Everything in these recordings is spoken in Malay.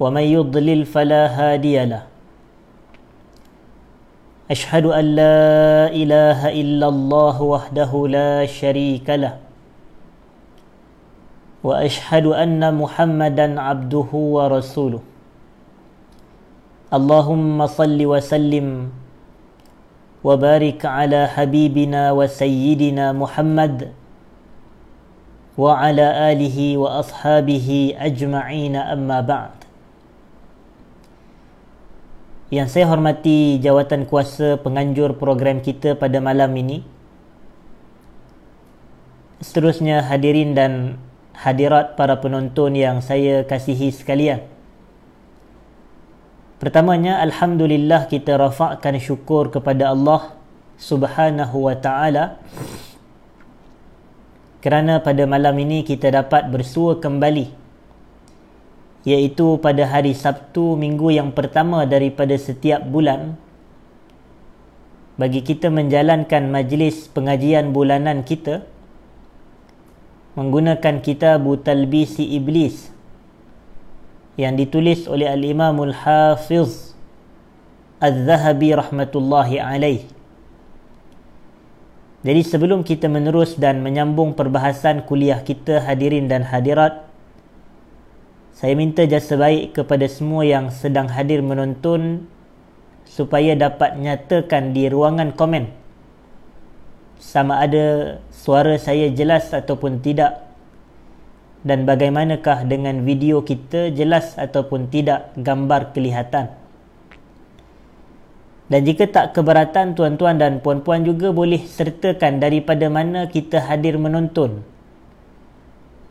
ومن يضلل فلا هادي له. أشهد أن لا إله إلا الله وحده لا شريك له. وأشهد أن محمدا عبده ورسوله. اللهم صل وسلم وبارك على حبيبنا وسيدنا محمد وعلى آله وأصحابه أجمعين أما بعد. Yang saya hormati jawatan kuasa penganjur program kita pada malam ini. Seterusnya hadirin dan hadirat para penonton yang saya kasihi sekalian. Pertamanya alhamdulillah kita rafakkan syukur kepada Allah Subhanahu wa taala kerana pada malam ini kita dapat bersua kembali iaitu pada hari Sabtu minggu yang pertama daripada setiap bulan bagi kita menjalankan majlis pengajian bulanan kita menggunakan kitab Talbisi Iblis yang ditulis oleh Al-Imamul Hafiz Az-Zahabi rahmatullahi alaih. Jadi sebelum kita menerus dan menyambung perbahasan kuliah kita hadirin dan hadirat saya minta jasa baik kepada semua yang sedang hadir menonton supaya dapat nyatakan di ruangan komen. Sama ada suara saya jelas ataupun tidak. Dan bagaimanakah dengan video kita jelas ataupun tidak gambar kelihatan. Dan jika tak keberatan tuan-tuan dan puan-puan juga boleh sertakan daripada mana kita hadir menonton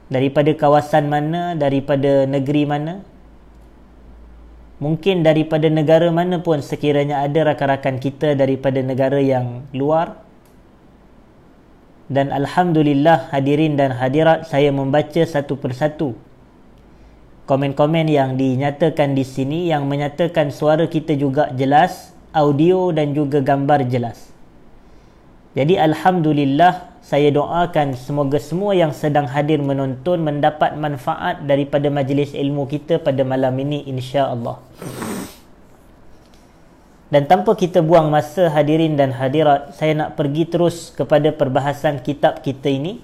daripada kawasan mana, daripada negeri mana. Mungkin daripada negara mana pun sekiranya ada rakan-rakan kita daripada negara yang luar. Dan Alhamdulillah hadirin dan hadirat saya membaca satu persatu komen-komen yang dinyatakan di sini yang menyatakan suara kita juga jelas, audio dan juga gambar jelas. Jadi Alhamdulillah saya doakan semoga semua yang sedang hadir menonton mendapat manfaat daripada majlis ilmu kita pada malam ini insya-Allah. Dan tanpa kita buang masa hadirin dan hadirat, saya nak pergi terus kepada perbahasan kitab kita ini.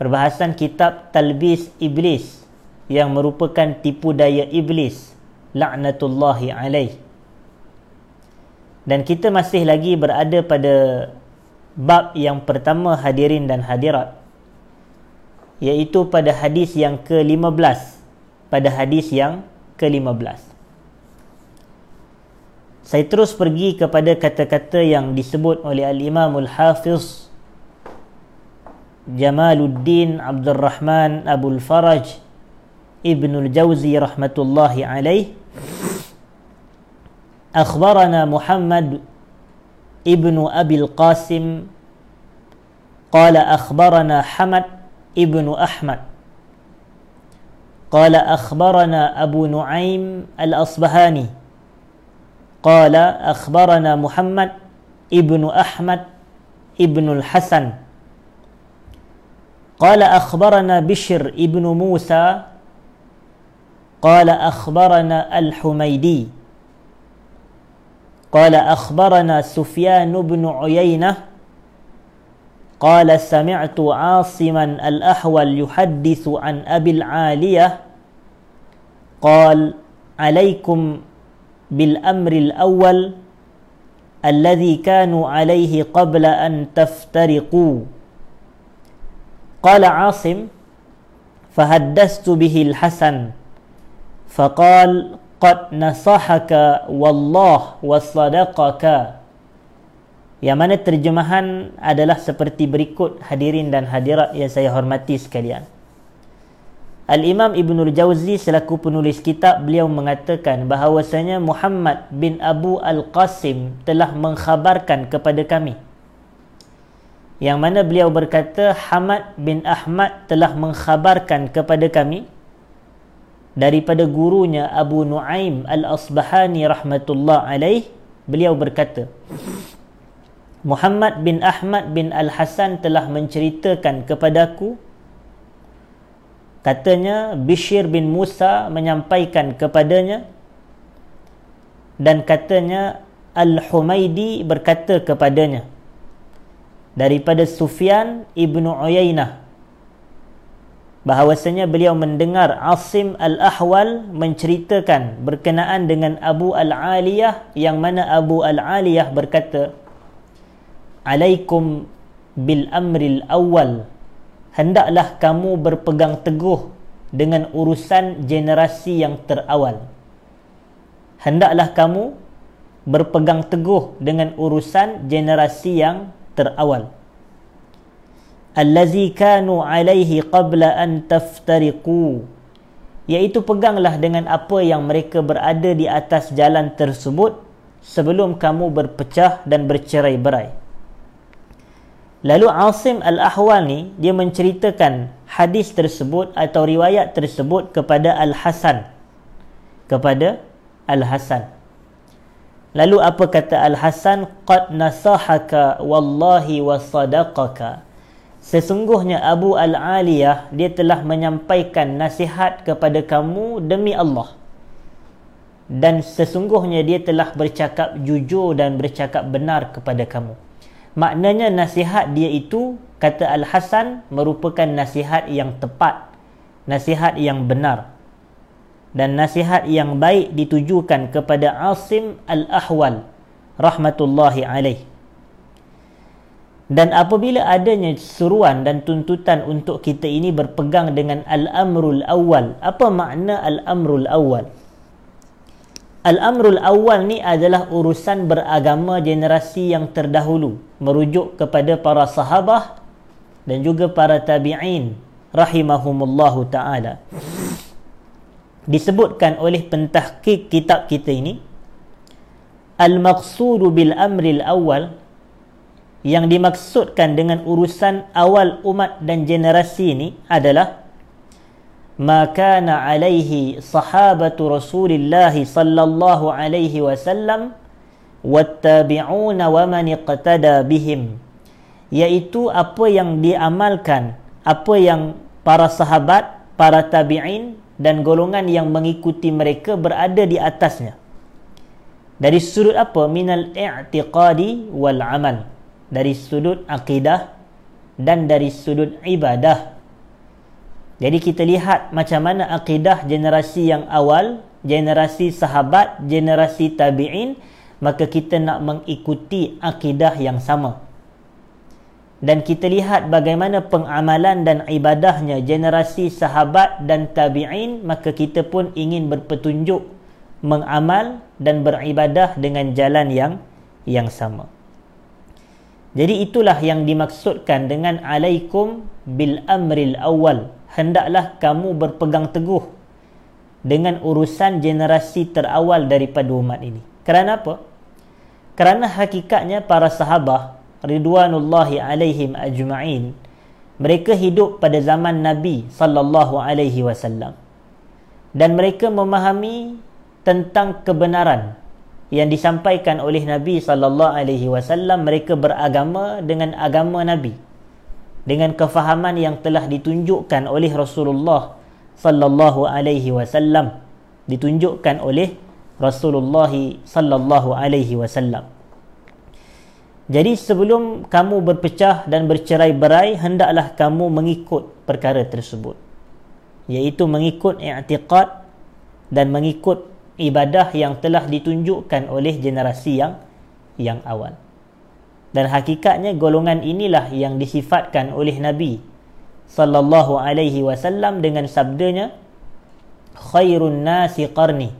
Perbahasan kitab Talbis Iblis yang merupakan tipu daya iblis laknatullahi alaih. Dan kita masih lagi berada pada bab yang pertama hadirin dan hadirat iaitu pada hadis yang ke-15 pada hadis yang ke-15 saya terus pergi kepada kata-kata yang disebut oleh al-Imam al-Hafiz Jamaluddin Abdul Rahman Abdul Faraj Ibn al-Jawzi rahmatullahi alaih أخبرنا محمد ابن أبي القاسم قال أخبرنا حمد ابن أحمد. قال أخبرنا أبو نعيم الأصبهاني. قال أخبرنا محمد ابن أحمد ابن الحسن. قال أخبرنا بشر ابن موسى. قال أخبرنا الحميدي. قال أخبرنا سفيان بن عيينة قال سمعت عاصما الأحول يحدث عن أبي العالية قال عليكم بالأمر الأول الذي كانوا عليه قبل أن تفترقوا. قال عاصم فحدثت به الحسن فقال qad nasahaka wallah wasadaqaka yang mana terjemahan adalah seperti berikut hadirin dan hadirat yang saya hormati sekalian. Al-Imam Ibnul Jauzi selaku penulis kitab beliau mengatakan bahawasanya Muhammad bin Abu Al-Qasim telah mengkhabarkan kepada kami. Yang mana beliau berkata Hamad bin Ahmad telah mengkhabarkan kepada kami daripada gurunya Abu Nuaim Al-Asbahani rahmatullah alaih beliau berkata Muhammad bin Ahmad bin Al-Hasan telah menceritakan kepadaku katanya Bishir bin Musa menyampaikan kepadanya dan katanya Al-Humaidi berkata kepadanya daripada Sufyan ibnu Uyainah bahawasanya beliau mendengar Asim Al-Ahwal menceritakan berkenaan dengan Abu Al-Aliyah yang mana Abu Al-Aliyah berkata Alaikum bil amril awal hendaklah kamu berpegang teguh dengan urusan generasi yang terawal. Hendaklah kamu berpegang teguh dengan urusan generasi yang terawal allazi kanu alaihi qabla an taftariqu iaitu peganglah dengan apa yang mereka berada di atas jalan tersebut sebelum kamu berpecah dan bercerai-berai lalu Asim al-Ahwal ni dia menceritakan hadis tersebut atau riwayat tersebut kepada Al-Hasan kepada Al-Hasan Lalu apa kata Al-Hasan? Qad nasahaka wallahi wa sadaqaka. Sesungguhnya Abu Al-Aliyah dia telah menyampaikan nasihat kepada kamu demi Allah. Dan sesungguhnya dia telah bercakap jujur dan bercakap benar kepada kamu. Maknanya nasihat dia itu kata Al-Hasan merupakan nasihat yang tepat, nasihat yang benar dan nasihat yang baik ditujukan kepada Asim Al-Ahwal rahmatullahi alaih. Dan apabila adanya seruan dan tuntutan untuk kita ini berpegang dengan Al-Amrul Awal. Apa makna Al-Amrul Awal? Al-Amrul Awal ni adalah urusan beragama generasi yang terdahulu. Merujuk kepada para sahabah dan juga para tabi'in rahimahumullahu ta'ala disebutkan oleh pentahqiq kitab kita ini al-maqsudu bil amril awal yang dimaksudkan dengan urusan awal umat dan generasi ini adalah ma kana alaihi sahabatu rasulillah sallallahu alaihi wasallam wattabi'una wa man iqtada bihim. Iaitu apa yang diamalkan apa yang para sahabat para tabi'in dan golongan yang mengikuti mereka berada di atasnya. Dari sudut apa? Minal i'tiqadi wal amal dari sudut akidah dan dari sudut ibadah. Jadi kita lihat macam mana akidah generasi yang awal generasi sahabat generasi tabi'in maka kita nak mengikuti akidah yang sama. Dan kita lihat bagaimana pengamalan dan ibadahnya generasi sahabat dan tabi'in maka kita pun ingin berpetunjuk mengamal dan beribadah dengan jalan yang yang sama jadi itulah yang dimaksudkan dengan alaikum bil amril awal. Hendaklah kamu berpegang teguh dengan urusan generasi terawal daripada umat ini. Kerana apa? Kerana hakikatnya para sahabat ridwanullahi alaihim ajma'in mereka hidup pada zaman Nabi sallallahu alaihi wasallam. Dan mereka memahami tentang kebenaran yang disampaikan oleh Nabi sallallahu alaihi wasallam mereka beragama dengan agama Nabi. Dengan kefahaman yang telah ditunjukkan oleh Rasulullah sallallahu alaihi wasallam. Ditunjukkan oleh Rasulullah sallallahu alaihi wasallam. Jadi sebelum kamu berpecah dan bercerai-berai hendaklah kamu mengikut perkara tersebut. Iaitu mengikut i'tiqad dan mengikut ibadah yang telah ditunjukkan oleh generasi yang yang awal. Dan hakikatnya golongan inilah yang disifatkan oleh Nabi sallallahu alaihi wasallam dengan sabdanya khairun nasi qarni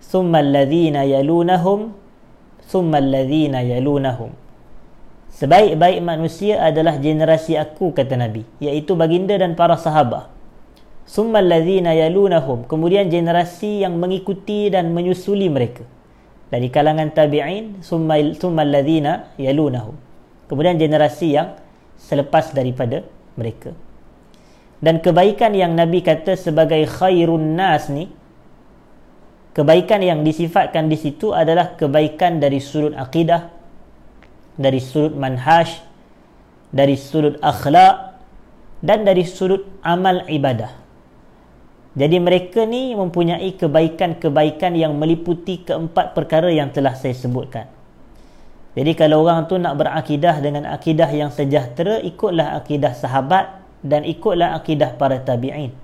thumma alladhina yalunahum thumma alladhina yalunahum Sebaik-baik manusia adalah generasi aku kata Nabi iaitu baginda dan para sahabat. Summa alladhina yalunahum. Kemudian generasi yang mengikuti dan menyusuli mereka. Dari kalangan tabi'in summa summa alladhina yalunahum. Kemudian generasi yang selepas daripada mereka. Dan kebaikan yang nabi kata sebagai khairun nas ni kebaikan yang disifatkan di situ adalah kebaikan dari sudut akidah dari sudut manhaj dari sudut akhlak dan dari sudut amal ibadah jadi mereka ni mempunyai kebaikan-kebaikan yang meliputi keempat perkara yang telah saya sebutkan. Jadi kalau orang tu nak berakidah dengan akidah yang sejahtera, ikutlah akidah sahabat dan ikutlah akidah para tabi'in.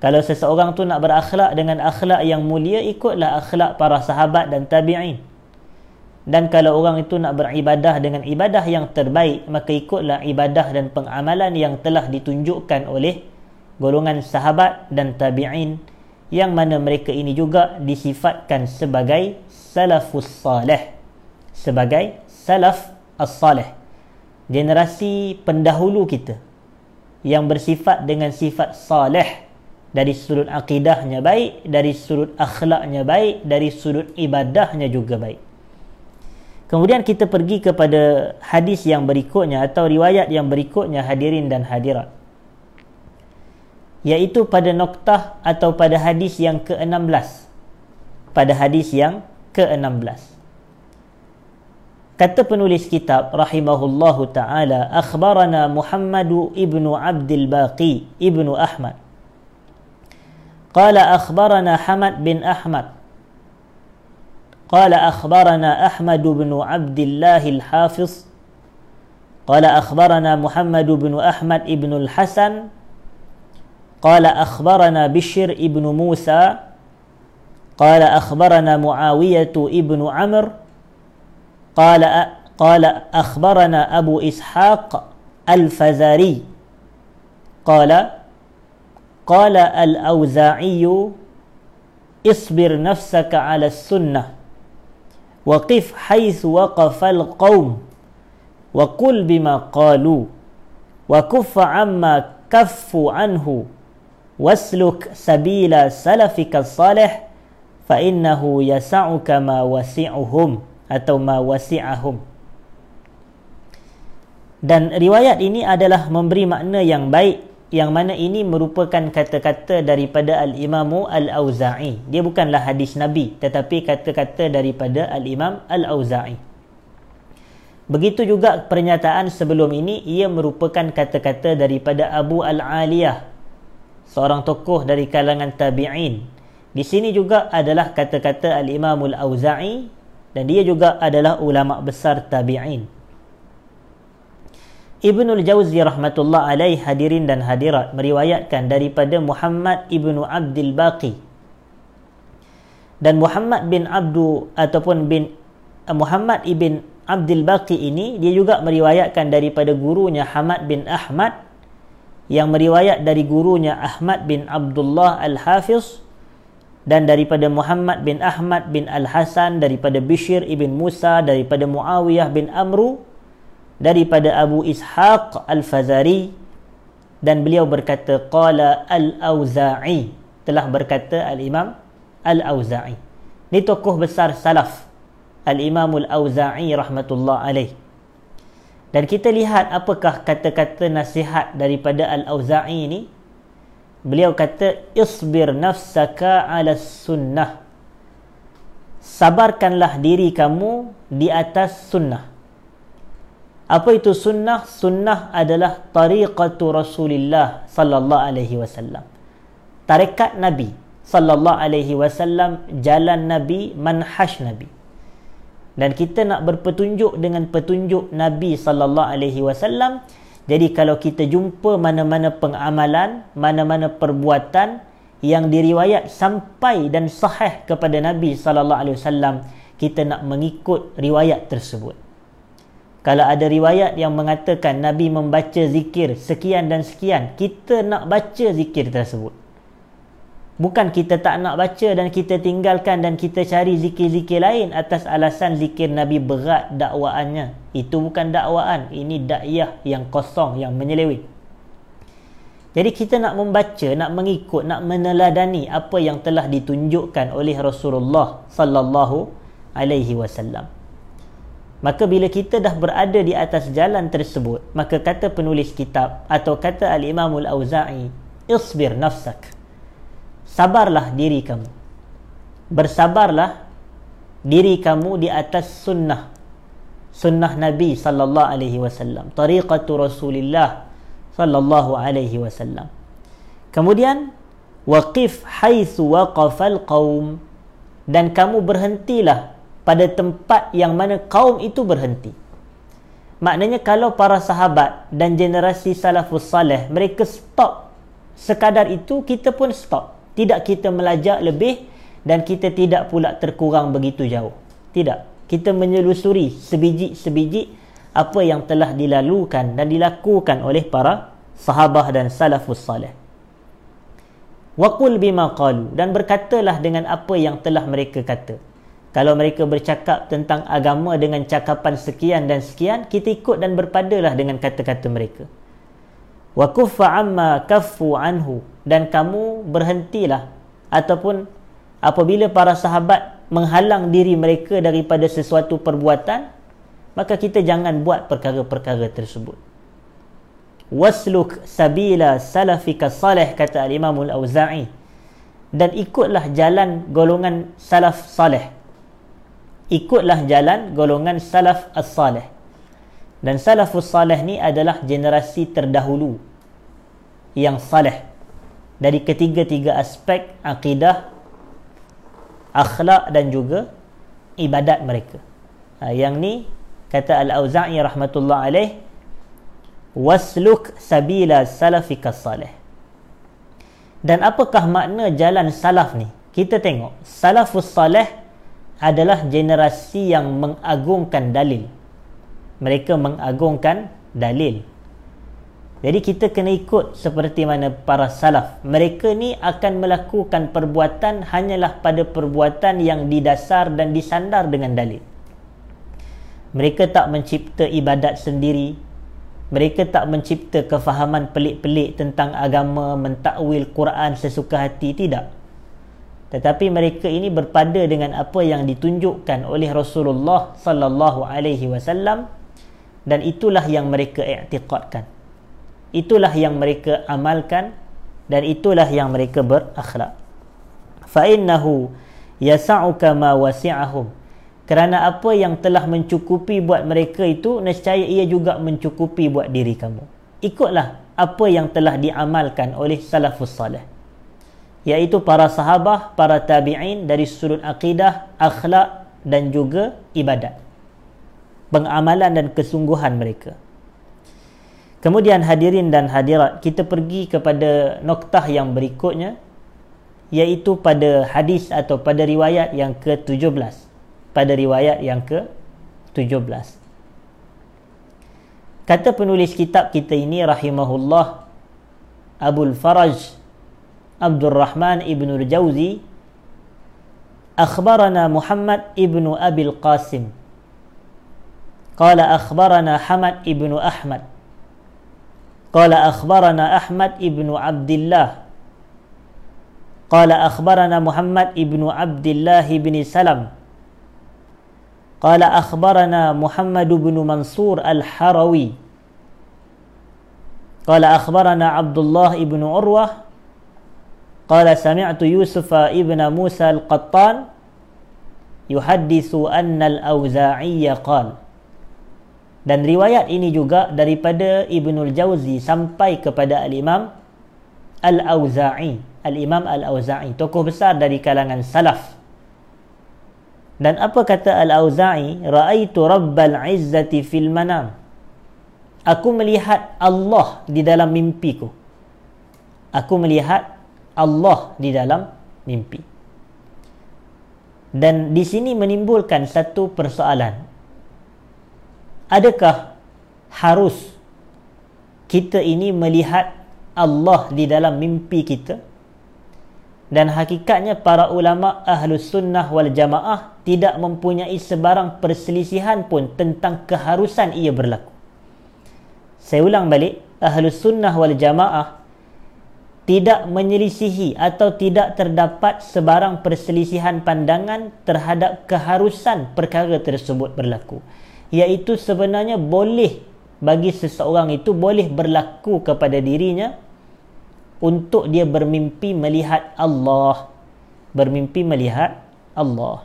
Kalau seseorang tu nak berakhlak dengan akhlak yang mulia, ikutlah akhlak para sahabat dan tabi'in. Dan kalau orang itu nak beribadah dengan ibadah yang terbaik, maka ikutlah ibadah dan pengamalan yang telah ditunjukkan oleh golongan sahabat dan tabi'in yang mana mereka ini juga disifatkan sebagai salafus salih sebagai salaf as-salih generasi pendahulu kita yang bersifat dengan sifat salih dari sudut akidahnya baik dari sudut akhlaknya baik dari sudut ibadahnya juga baik. Kemudian kita pergi kepada hadis yang berikutnya atau riwayat yang berikutnya hadirin dan hadirat iaitu pada noktah atau pada hadis yang ke-16 pada hadis yang ke-16 kata penulis kitab rahimahullahu taala akhbarana Muhammad ibnu Abdul Baqi ibnu Ahmad قال أخبرنا حمد بن أحمد قال أخبرنا أحمد بن عبد الله الحافظ قال أخبرنا محمد بن أحمد بن الحسن قال أخبرنا بشر ابن موسى قال أخبرنا معاوية ابن عمر قال قال أخبرنا أبو إسحاق الفزاري قال قال الأوزاعي اصبر نفسك على السنة وقف حيث وقف القوم وقل بما قالوا وكف عما كفوا عنه. Wasluk sabila salafika salih fa innahu yasa'uka ma wasi'uhum atau ma wasi'ahum. Dan riwayat ini adalah memberi makna yang baik yang mana ini merupakan kata-kata daripada al-Imamu al-Auza'i. Dia bukanlah hadis Nabi tetapi kata-kata daripada al-Imam al-Auza'i. Begitu juga pernyataan sebelum ini ia merupakan kata-kata daripada Abu al-Aliyah seorang tokoh dari kalangan tabi'in. Di sini juga adalah kata-kata Al-Imam Al-Auza'i dan dia juga adalah ulama besar tabi'in. Ibnul Jauzi rahmatullah alaih hadirin dan hadirat meriwayatkan daripada Muhammad ibnu Abdul Baqi dan Muhammad bin Abdu ataupun bin uh, Muhammad ibn Abdul Baqi ini dia juga meriwayatkan daripada gurunya Hamad bin Ahmad yang meriwayat dari gurunya Ahmad bin Abdullah Al-Hafiz dan daripada Muhammad bin Ahmad bin Al-Hasan daripada Bishr ibn Musa daripada Muawiyah bin Amru daripada Abu Ishaq Al-Fazari dan beliau berkata qala Al-Auza'i. Telah berkata Al-Imam Al-Auza'i. Ni tokoh besar salaf Al-Imam Al-Auza'i rahmatullah alaih dan kita lihat apakah kata-kata nasihat daripada Al-Auza'i ini. Beliau kata, Isbir nafsaka ala sunnah. Sabarkanlah diri kamu di atas sunnah. Apa itu sunnah? Sunnah adalah tariqatu Rasulullah sallallahu alaihi wasallam. Tarikat Nabi sallallahu alaihi wasallam, jalan Nabi, manhaj Nabi dan kita nak berpetunjuk dengan petunjuk Nabi sallallahu alaihi wasallam. Jadi kalau kita jumpa mana-mana pengamalan mana-mana perbuatan yang diriwayat sampai dan sahih kepada Nabi sallallahu alaihi wasallam kita nak mengikut riwayat tersebut. Kalau ada riwayat yang mengatakan Nabi membaca zikir sekian dan sekian kita nak baca zikir tersebut Bukan kita tak nak baca dan kita tinggalkan dan kita cari zikir-zikir lain atas alasan zikir Nabi berat dakwaannya. Itu bukan dakwaan. Ini dakyah yang kosong, yang menyelewit. Jadi kita nak membaca, nak mengikut, nak meneladani apa yang telah ditunjukkan oleh Rasulullah sallallahu alaihi wasallam. Maka bila kita dah berada di atas jalan tersebut, maka kata penulis kitab atau kata Al-Imam Al-Auza'i, "Isbir nafsak." Sabarlah diri kamu. Bersabarlah diri kamu di atas sunnah. Sunnah Nabi sallallahu alaihi wasallam, tariqatu Rasulillah sallallahu alaihi wasallam. Kemudian waqif haitsu waqafal qaum dan kamu berhentilah pada tempat yang mana kaum itu berhenti. Maknanya kalau para sahabat dan generasi salafus salih mereka stop sekadar itu kita pun stop. Tidak kita melajak lebih dan kita tidak pula terkurang begitu jauh. Tidak. Kita menyelusuri sebiji-sebiji apa yang telah dilalukan dan dilakukan oleh para sahabah dan salafus salih. Waqul bima qalu dan berkatalah dengan apa yang telah mereka kata. Kalau mereka bercakap tentang agama dengan cakapan sekian dan sekian, kita ikut dan berpadalah dengan kata-kata mereka. Wa kuffa amma kaffu anhu dan kamu berhentilah. Ataupun apabila para sahabat menghalang diri mereka daripada sesuatu perbuatan, maka kita jangan buat perkara-perkara tersebut. Wasluk sabila salafika salih kata al-imam al-auza'i dan ikutlah jalan golongan salaf salih. Ikutlah jalan golongan salaf as-salih. Dan salafus salih ni adalah generasi terdahulu yang salih dari ketiga-tiga aspek akidah akhlak dan juga ibadat mereka. Ha, yang ni kata al-auza'i rahmatullah alaih wasluk sabila salafika salih. Dan apakah makna jalan salaf ni? Kita tengok salafus salih adalah generasi yang mengagungkan dalil. Mereka mengagungkan dalil jadi kita kena ikut seperti mana para salaf mereka ni akan melakukan perbuatan hanyalah pada perbuatan yang didasar dan disandar dengan dalil mereka tak mencipta ibadat sendiri mereka tak mencipta kefahaman pelik-pelik tentang agama, mentakwil Quran sesuka hati, tidak. Tetapi mereka ini berpada dengan apa yang ditunjukkan oleh Rasulullah sallallahu alaihi wasallam dan itulah yang mereka i'tiqadkan. Itulah yang mereka amalkan dan itulah yang mereka berakhlak. Fa innahu yas'uka ma wasi'ahum. Kerana apa yang telah mencukupi buat mereka itu nescaya ia juga mencukupi buat diri kamu. Ikutlah apa yang telah diamalkan oleh salafus salih iaitu para sahabah para tabi'in dari sudut akidah akhlak dan juga ibadat. Pengamalan dan kesungguhan mereka kemudian hadirin dan hadirat kita pergi kepada noktah yang berikutnya iaitu pada hadis atau pada riwayat yang ke-17 pada riwayat yang ke-17. Kata penulis kitab kita ini rahimahullah Abdul Faraj Abdul Rahman Ibn Al-Jawzi أخبرنا محمد ابن أبي القاسم قال أخبرنا حمد ابن أحمد قال أخبرنا أحمد ابن عبد الله قال أخبرنا محمد ابن عبد الله بن سلم قال أخبرنا محمد بن منصور الحروي قال أخبرنا عبد الله ابن عروة قال سمعت يوسف ابن موسى القطان يحدث أن الأوزاعي قال dan riwayat ini juga daripada Ibnul Jauzi sampai kepada Al-Imam Al-Auza'i Al-Imam Al-Auza'i tokoh besar dari kalangan salaf dan apa kata Al-Auza'i? Ra'aitu Rabbal Izzati fil manam. Aku melihat Allah di dalam mimpiku. Aku melihat Allah di dalam mimpi. Dan di sini menimbulkan satu persoalan. Adakah harus kita ini melihat Allah di dalam mimpi kita? dan hakikatnya para ulama ahlus sunnah wal jamaah tidak mempunyai sebarang perselisihan pun tentang keharusan ia berlaku saya ulang balik ahlus sunnah wal jamaah tidak menyelisihi atau tidak terdapat sebarang perselisihan pandangan terhadap keharusan perkara tersebut berlaku iaitu sebenarnya boleh bagi seseorang itu boleh berlaku kepada dirinya untuk dia bermimpi melihat Allah. Bermimpi melihat Allah.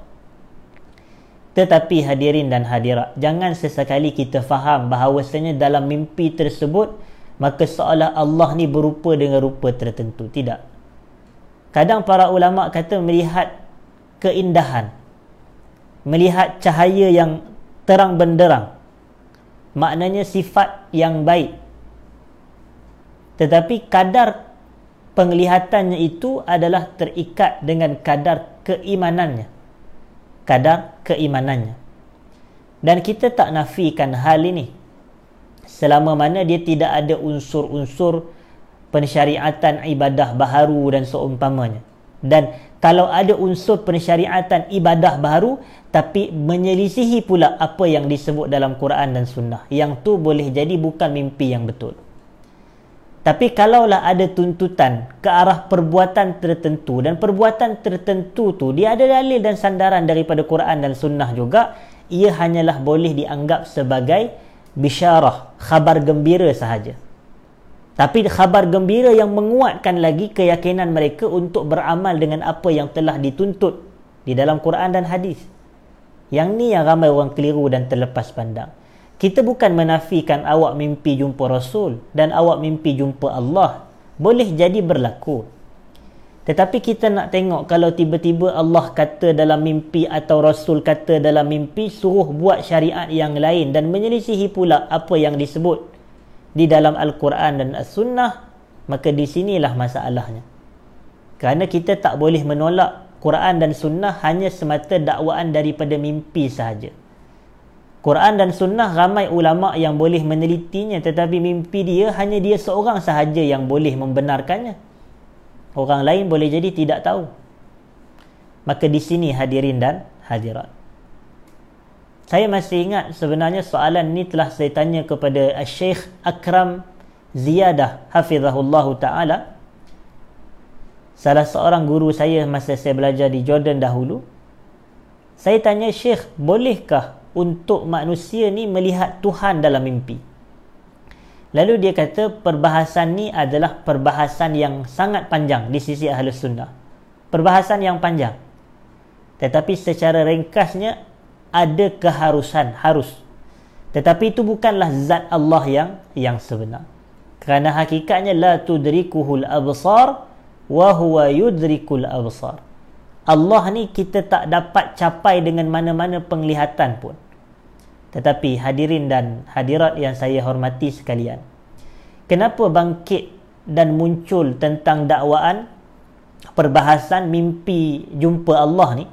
Tetapi hadirin dan hadirat jangan sesekali kita faham bahawasanya dalam mimpi tersebut maka seolah Allah ni berupa dengan rupa tertentu. Tidak. Kadang para ulama kata melihat keindahan melihat cahaya yang terang benderang. Maknanya sifat yang baik. Tetapi kadar penglihatannya itu adalah terikat dengan kadar keimanannya. Kadar keimanannya. Dan kita tak nafikan hal ini. Selama mana dia tidak ada unsur-unsur pensyariatan ibadah baharu dan seumpamanya. Dan kalau ada unsur pensyariatan ibadah baharu tapi menyelisihi pula apa yang disebut dalam Quran dan Sunnah yang tu boleh jadi bukan mimpi yang betul tapi kalaulah ada tuntutan ke arah perbuatan tertentu dan perbuatan tertentu tu dia ada dalil dan sandaran daripada Quran dan Sunnah juga ia hanyalah boleh dianggap sebagai bisyarah, khabar gembira sahaja. Tapi khabar gembira yang menguatkan lagi keyakinan mereka untuk beramal dengan apa yang telah dituntut di dalam Quran dan hadis. Yang ni yang ramai orang keliru dan terlepas pandang. Kita bukan menafikan awak mimpi jumpa Rasul dan awak mimpi jumpa Allah. Boleh jadi berlaku. Tetapi kita nak tengok kalau tiba-tiba Allah kata dalam mimpi atau Rasul kata dalam mimpi suruh buat syariat yang lain dan menyelisihi pula apa yang disebut di dalam Al-Quran dan As-Sunnah maka di sinilah masalahnya. Kerana kita tak boleh menolak Quran dan Sunnah hanya semata dakwaan daripada mimpi sahaja. Quran dan Sunnah ramai ulama yang boleh menelitinya tetapi mimpi dia hanya dia seorang sahaja yang boleh membenarkannya. Orang lain boleh jadi tidak tahu. Maka di sini hadirin dan hadirat. Saya masih ingat sebenarnya soalan ini telah saya tanya kepada Syekh Akram Ziyadah Hafizahullah Ta'ala. Salah seorang guru saya masa saya belajar di Jordan dahulu. Saya tanya Syekh, bolehkah untuk manusia ni melihat Tuhan dalam mimpi? Lalu dia kata perbahasan ni adalah perbahasan yang sangat panjang di sisi ahli sunnah. Perbahasan yang panjang. Tetapi secara ringkasnya ada keharusan, harus. Tetapi itu bukanlah zat Allah yang yang sebenar. Kerana hakikatnya la tudrikuhul absar wa huwa yudrikul absar. Allah ni kita tak dapat capai dengan mana-mana penglihatan pun. Tetapi hadirin dan hadirat yang saya hormati sekalian. Kenapa bangkit dan muncul tentang dakwaan perbahasan mimpi jumpa Allah ni?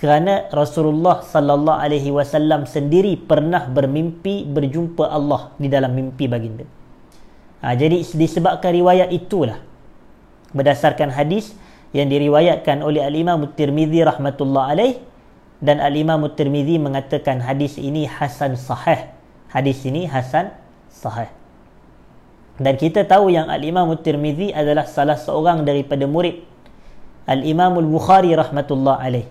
Kerana Rasulullah sallallahu alaihi wasallam sendiri pernah bermimpi berjumpa Allah di dalam mimpi baginda. Ha, jadi disebabkan riwayat itulah berdasarkan hadis yang diriwayatkan oleh Al-Imam Tirmizi rahmatullah alaih dan Al-Imam Tirmizi mengatakan hadis ini hasan sahih. Hadis ini hasan sahih. Dan kita tahu yang Al-Imam Tirmizi adalah salah seorang daripada murid Al-Imam Al-Bukhari rahmatullah alaih.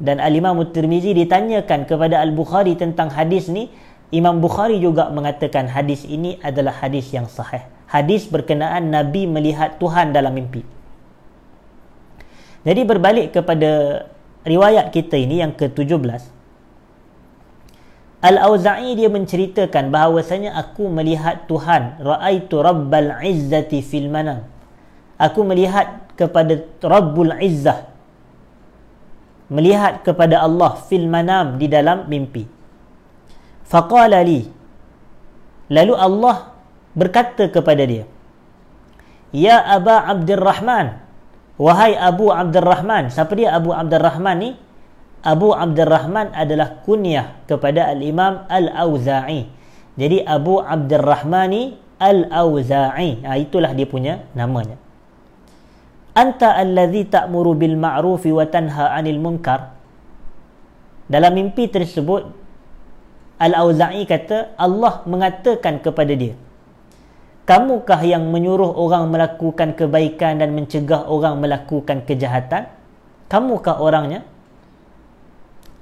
Dan Al-Imam Tirmizi ditanyakan kepada Al-Bukhari tentang hadis ni, Imam Bukhari juga mengatakan hadis ini adalah hadis yang sahih. Hadis berkenaan Nabi melihat Tuhan dalam mimpi. Jadi berbalik kepada riwayat kita ini yang ke-17 Al-Auza'i dia menceritakan bahawasanya aku melihat Tuhan raaitu rabbal izzati fil manam. Aku melihat kepada rabbul izzah. Melihat kepada Allah fil manam di dalam mimpi. Faqala li. Lalu Allah berkata kepada dia ya aba abdurrahman Wahai Abu Abdurrahman. Siapa dia Abu Abdurrahman ni? Abu Abdurrahman adalah kunyah kepada Al-Imam Al-Auza'i. Jadi Abu Abdurrahman ni Al-Auza'i. Ha, itulah dia punya namanya. Anta allazi ta'muru bil ma'rufi wa tanha 'anil munkar. Dalam mimpi tersebut Al-Auza'i kata Allah mengatakan kepada dia Kamukah yang menyuruh orang melakukan kebaikan dan mencegah orang melakukan kejahatan? Kamukah orangnya?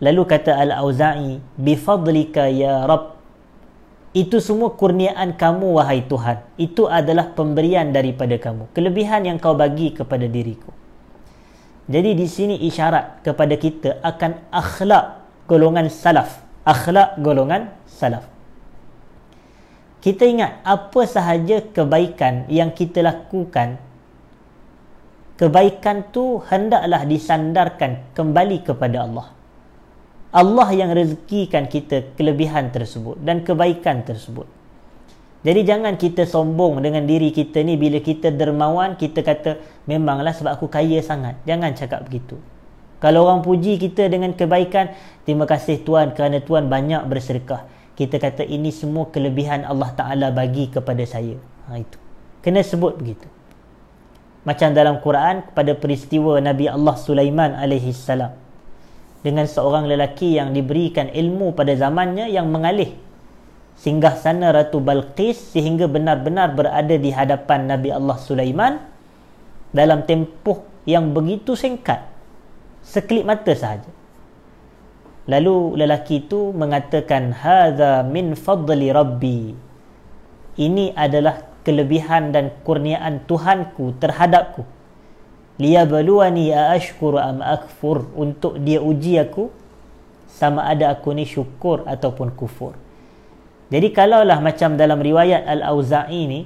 Lalu kata Al-Auza'i, "Bifadlika ya Rabb." Itu semua kurniaan kamu wahai Tuhan. Itu adalah pemberian daripada kamu. Kelebihan yang kau bagi kepada diriku. Jadi di sini isyarat kepada kita akan akhlak golongan salaf. Akhlak golongan salaf kita ingat apa sahaja kebaikan yang kita lakukan kebaikan tu hendaklah disandarkan kembali kepada Allah. Allah yang rezekikan kita kelebihan tersebut dan kebaikan tersebut. Jadi jangan kita sombong dengan diri kita ni. Bila kita dermawan kita kata memanglah sebab aku kaya sangat. Jangan cakap begitu. Kalau orang puji kita dengan kebaikan terima kasih Tuhan kerana Tuhan banyak bersedekah kita kata ini semua kelebihan Allah Ta'ala bagi kepada saya. Ha, itu. Kena sebut begitu. Macam dalam Quran pada peristiwa Nabi Allah Sulaiman salam dengan seorang lelaki yang diberikan ilmu pada zamannya yang mengalih singgah sana Ratu Balqis sehingga benar-benar berada di hadapan Nabi Allah Sulaiman dalam tempoh yang begitu singkat sekelip mata sahaja Lalu lelaki itu mengatakan hadza min fadli rabbi. Ini adalah kelebihan dan kurniaan Tuhanku terhadapku. Liyabluwani aashkuru am akfur untuk dia uji aku sama ada aku ni syukur ataupun kufur. Jadi kalaulah macam dalam riwayat Al-Auza'i ni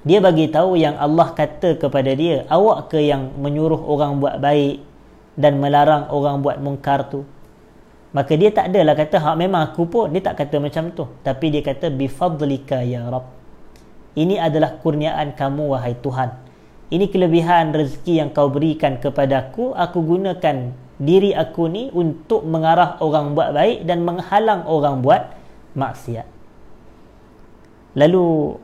dia bagi tahu yang Allah kata kepada dia awak ke yang menyuruh orang buat baik dan melarang orang buat mungkar tu maka dia tak adalah kata hak memang aku pun. Dia tak kata macam tu. Tapi dia kata bi fadlika ya rab ini adalah kurniaan kamu wahai tuhan. Ini kelebihan rezeki yang kau berikan kepadaku aku. Gunakan diri aku ni untuk mengarah orang buat baik dan menghalang orang buat maksiat. Lalu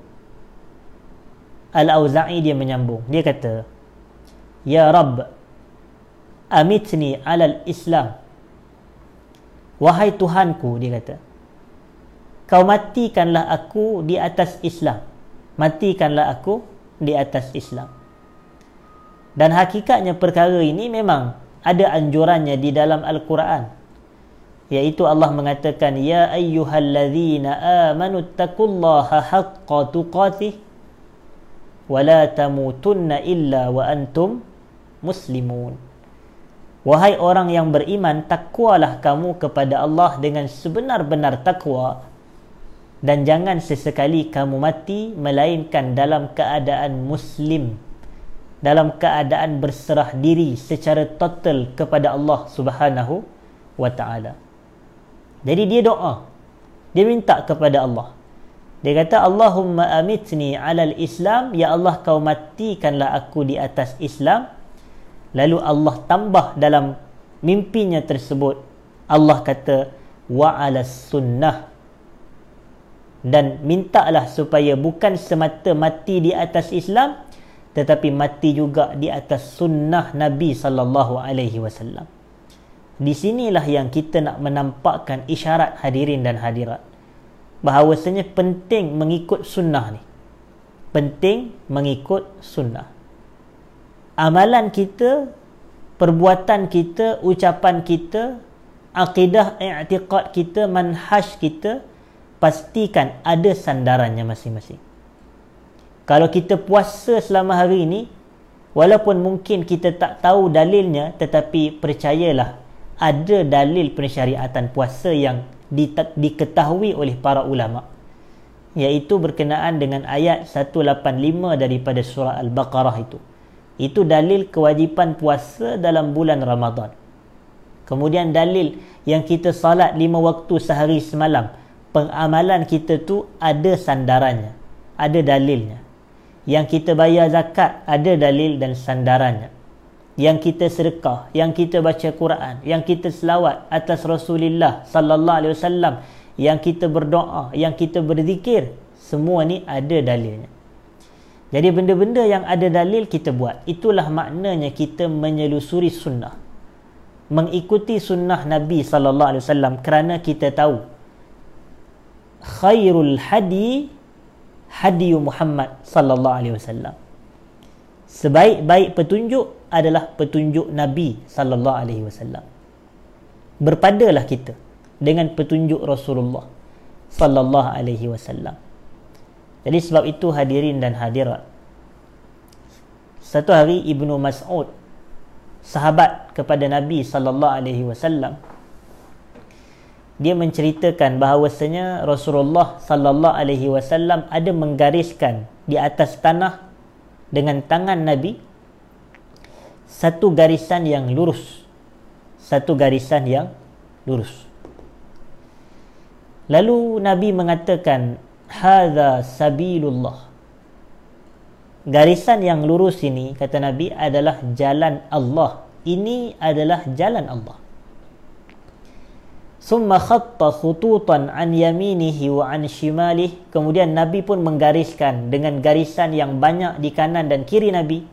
Al-Auza'i dia menyambung. Dia kata ya rab amitni alal islam Wahai Tuhanku dia kata Kau matikanlah aku di atas Islam. Matikanlah aku di atas Islam. Dan hakikatnya perkara ini memang Ada anjurannya di dalam Al-Quran. Iaitu Allah mengatakan Ya ayyuhallazina amanu takullaha haqqa tuqatih Wa la tamutunna illa wa antum muslimun Wahai orang yang beriman, takwalah kamu kepada Allah dengan sebenar-benar takwa dan jangan sesekali kamu mati melainkan dalam keadaan muslim dalam keadaan berserah diri secara total kepada Allah Subhanahu wa taala. Jadi dia doa. Dia minta kepada Allah. Dia kata Allahumma amitni alal Islam ya Allah kau matikanlah aku di atas Islam lalu Allah tambah dalam mimpinya tersebut Allah kata wa ala sunnah dan mintalah supaya bukan semata mati di atas Islam tetapi mati juga di atas sunnah Nabi sallallahu alaihi wasallam. Di sinilah yang kita nak menampakkan isyarat hadirin dan hadirat bahawasanya penting mengikut sunnah ni. Penting mengikut sunnah amalan kita, perbuatan kita, ucapan kita, akidah i'tiqad kita, manhaj kita pastikan ada sandarannya masing-masing. Kalau kita puasa selama hari ini, walaupun mungkin kita tak tahu dalilnya tetapi percayalah ada dalil pensyariatan puasa yang diketahui oleh para ulama iaitu berkenaan dengan ayat 185 daripada surah Al-Baqarah itu itu dalil kewajipan puasa dalam bulan Ramadan. Kemudian dalil yang kita salat lima waktu sehari semalam. Pengamalan kita tu ada sandarannya. Ada dalilnya. Yang kita bayar zakat ada dalil dan sandarannya. Yang kita sedekah, yang kita baca Quran, yang kita selawat atas Rasulullah sallallahu alaihi wasallam, yang kita berdoa, yang kita berzikir, semua ni ada dalilnya. Jadi benda-benda yang ada dalil kita buat. Itulah maknanya kita menyelusuri sunnah. Mengikuti sunnah Nabi sallallahu alaihi wasallam kerana kita tahu khairul hadi hadiyu Muhammad sallallahu alaihi wasallam. Sebaik-baik petunjuk adalah petunjuk Nabi sallallahu alaihi wasallam. Berpadalah kita dengan petunjuk Rasulullah sallallahu alaihi wasallam. Jadi sebab itu hadirin dan hadirat. Satu hari Ibnu Mas'ud sahabat kepada Nabi sallallahu alaihi wasallam dia menceritakan bahawasanya Rasulullah sallallahu alaihi wasallam ada menggariskan di atas tanah dengan tangan Nabi satu garisan yang lurus satu garisan yang lurus lalu Nabi mengatakan hadza sabilullah garisan yang lurus ini kata Nabi adalah jalan Allah ini adalah jalan Allah Summa khatta khututan an yaminihi wa an shimalih. Kemudian Nabi pun menggariskan dengan garisan yang banyak di kanan dan kiri Nabi.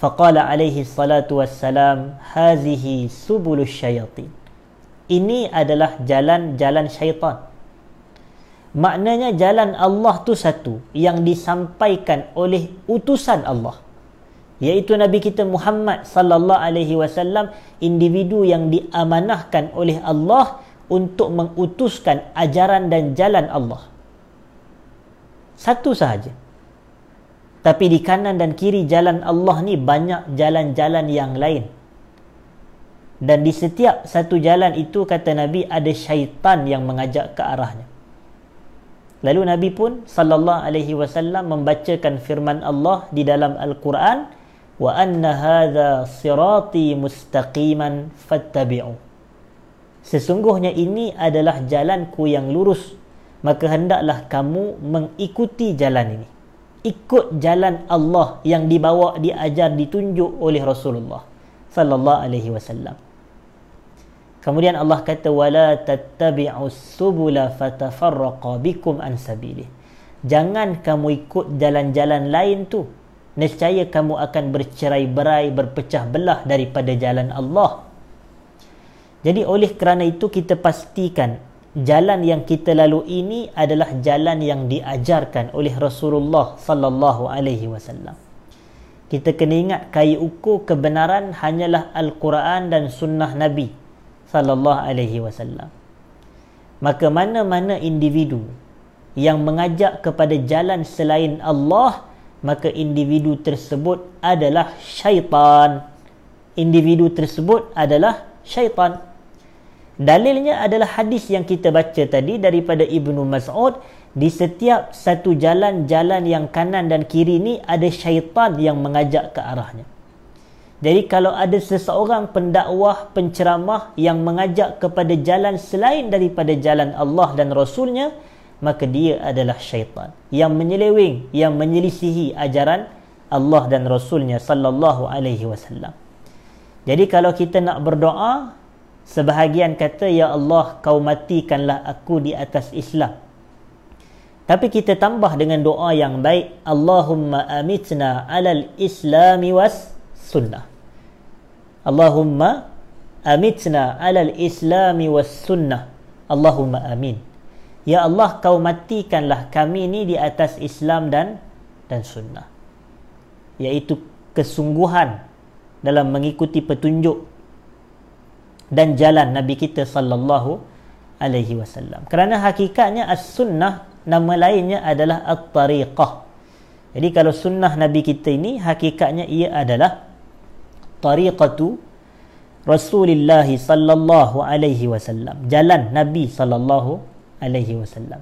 Faqala alaihi salatu wassalam, hazihi subulus syayatin. Ini adalah jalan-jalan syaitan. Maknanya jalan Allah tu satu yang disampaikan oleh utusan Allah. Iaitu nabi kita Muhammad sallallahu alaihi wasallam individu yang diamanahkan oleh Allah untuk mengutuskan ajaran dan jalan Allah. Satu sahaja. Tapi di kanan dan kiri jalan Allah ni banyak jalan-jalan yang lain. Dan di setiap satu jalan itu kata nabi ada syaitan yang mengajak ke arahnya lalu nabi pun sallallahu alaihi wasallam membacakan firman Allah di dalam al-Quran wa anna hadha sirati mustaqiman fattabi'u. Sesungguhnya ini adalah jalanku yang lurus. Maka hendaklah kamu mengikuti jalan ini. Ikut jalan Allah yang dibawa diajar ditunjuk oleh Rasulullah sallallahu alaihi wasallam kemudian Allah kata wala tattabi'u subula fatafarraqa bikum an sabilih jangan kamu ikut jalan-jalan lain tu. Nescaya kamu akan bercerai-berai berpecah belah daripada jalan Allah. Jadi oleh kerana itu kita pastikan jalan yang kita lalu ini adalah jalan yang diajarkan oleh Rasulullah sallallahu alaihi wasallam. Kita kena ingat kayu ukur kebenaran hanyalah al-Quran dan sunnah Nabi sallallahu alaihi wasallam. Maka mana-mana individu yang mengajak kepada jalan selain Allah maka individu tersebut adalah syaitan. Individu tersebut adalah syaitan. Dalilnya adalah hadis yang kita baca tadi daripada Ibnu Mas'ud. Di setiap satu jalan-jalan yang kanan dan kiri ni ada syaitan yang mengajak ke arahnya jadi kalau ada seseorang pendakwah, penceramah yang mengajak kepada jalan selain daripada jalan Allah dan Rasulnya, maka dia adalah syaitan yang menyeleweng yang menyelisihi ajaran Allah dan Rasulnya sallallahu alaihi wasallam. Jadi kalau kita nak berdoa, sebahagian kata ya Allah kau matikanlah aku di atas Islam. Tapi kita tambah dengan doa yang baik, Allahumma amitna alal islami was sunnah. Allahumma amitna alal islami was sunnah. Allahumma amin. Ya Allah kau matikanlah kami ni di atas Islam dan dan sunnah iaitu kesungguhan dalam mengikuti petunjuk dan jalan Nabi kita sallallahu alaihi wasallam kerana hakikatnya as-sunnah nama lainnya adalah at-tariqah jadi kalau sunnah Nabi kita ini hakikatnya ia adalah tariqatu Rasulullah sallallahu alaihi wasallam jalan Nabi sallallahu alaihi wasallam.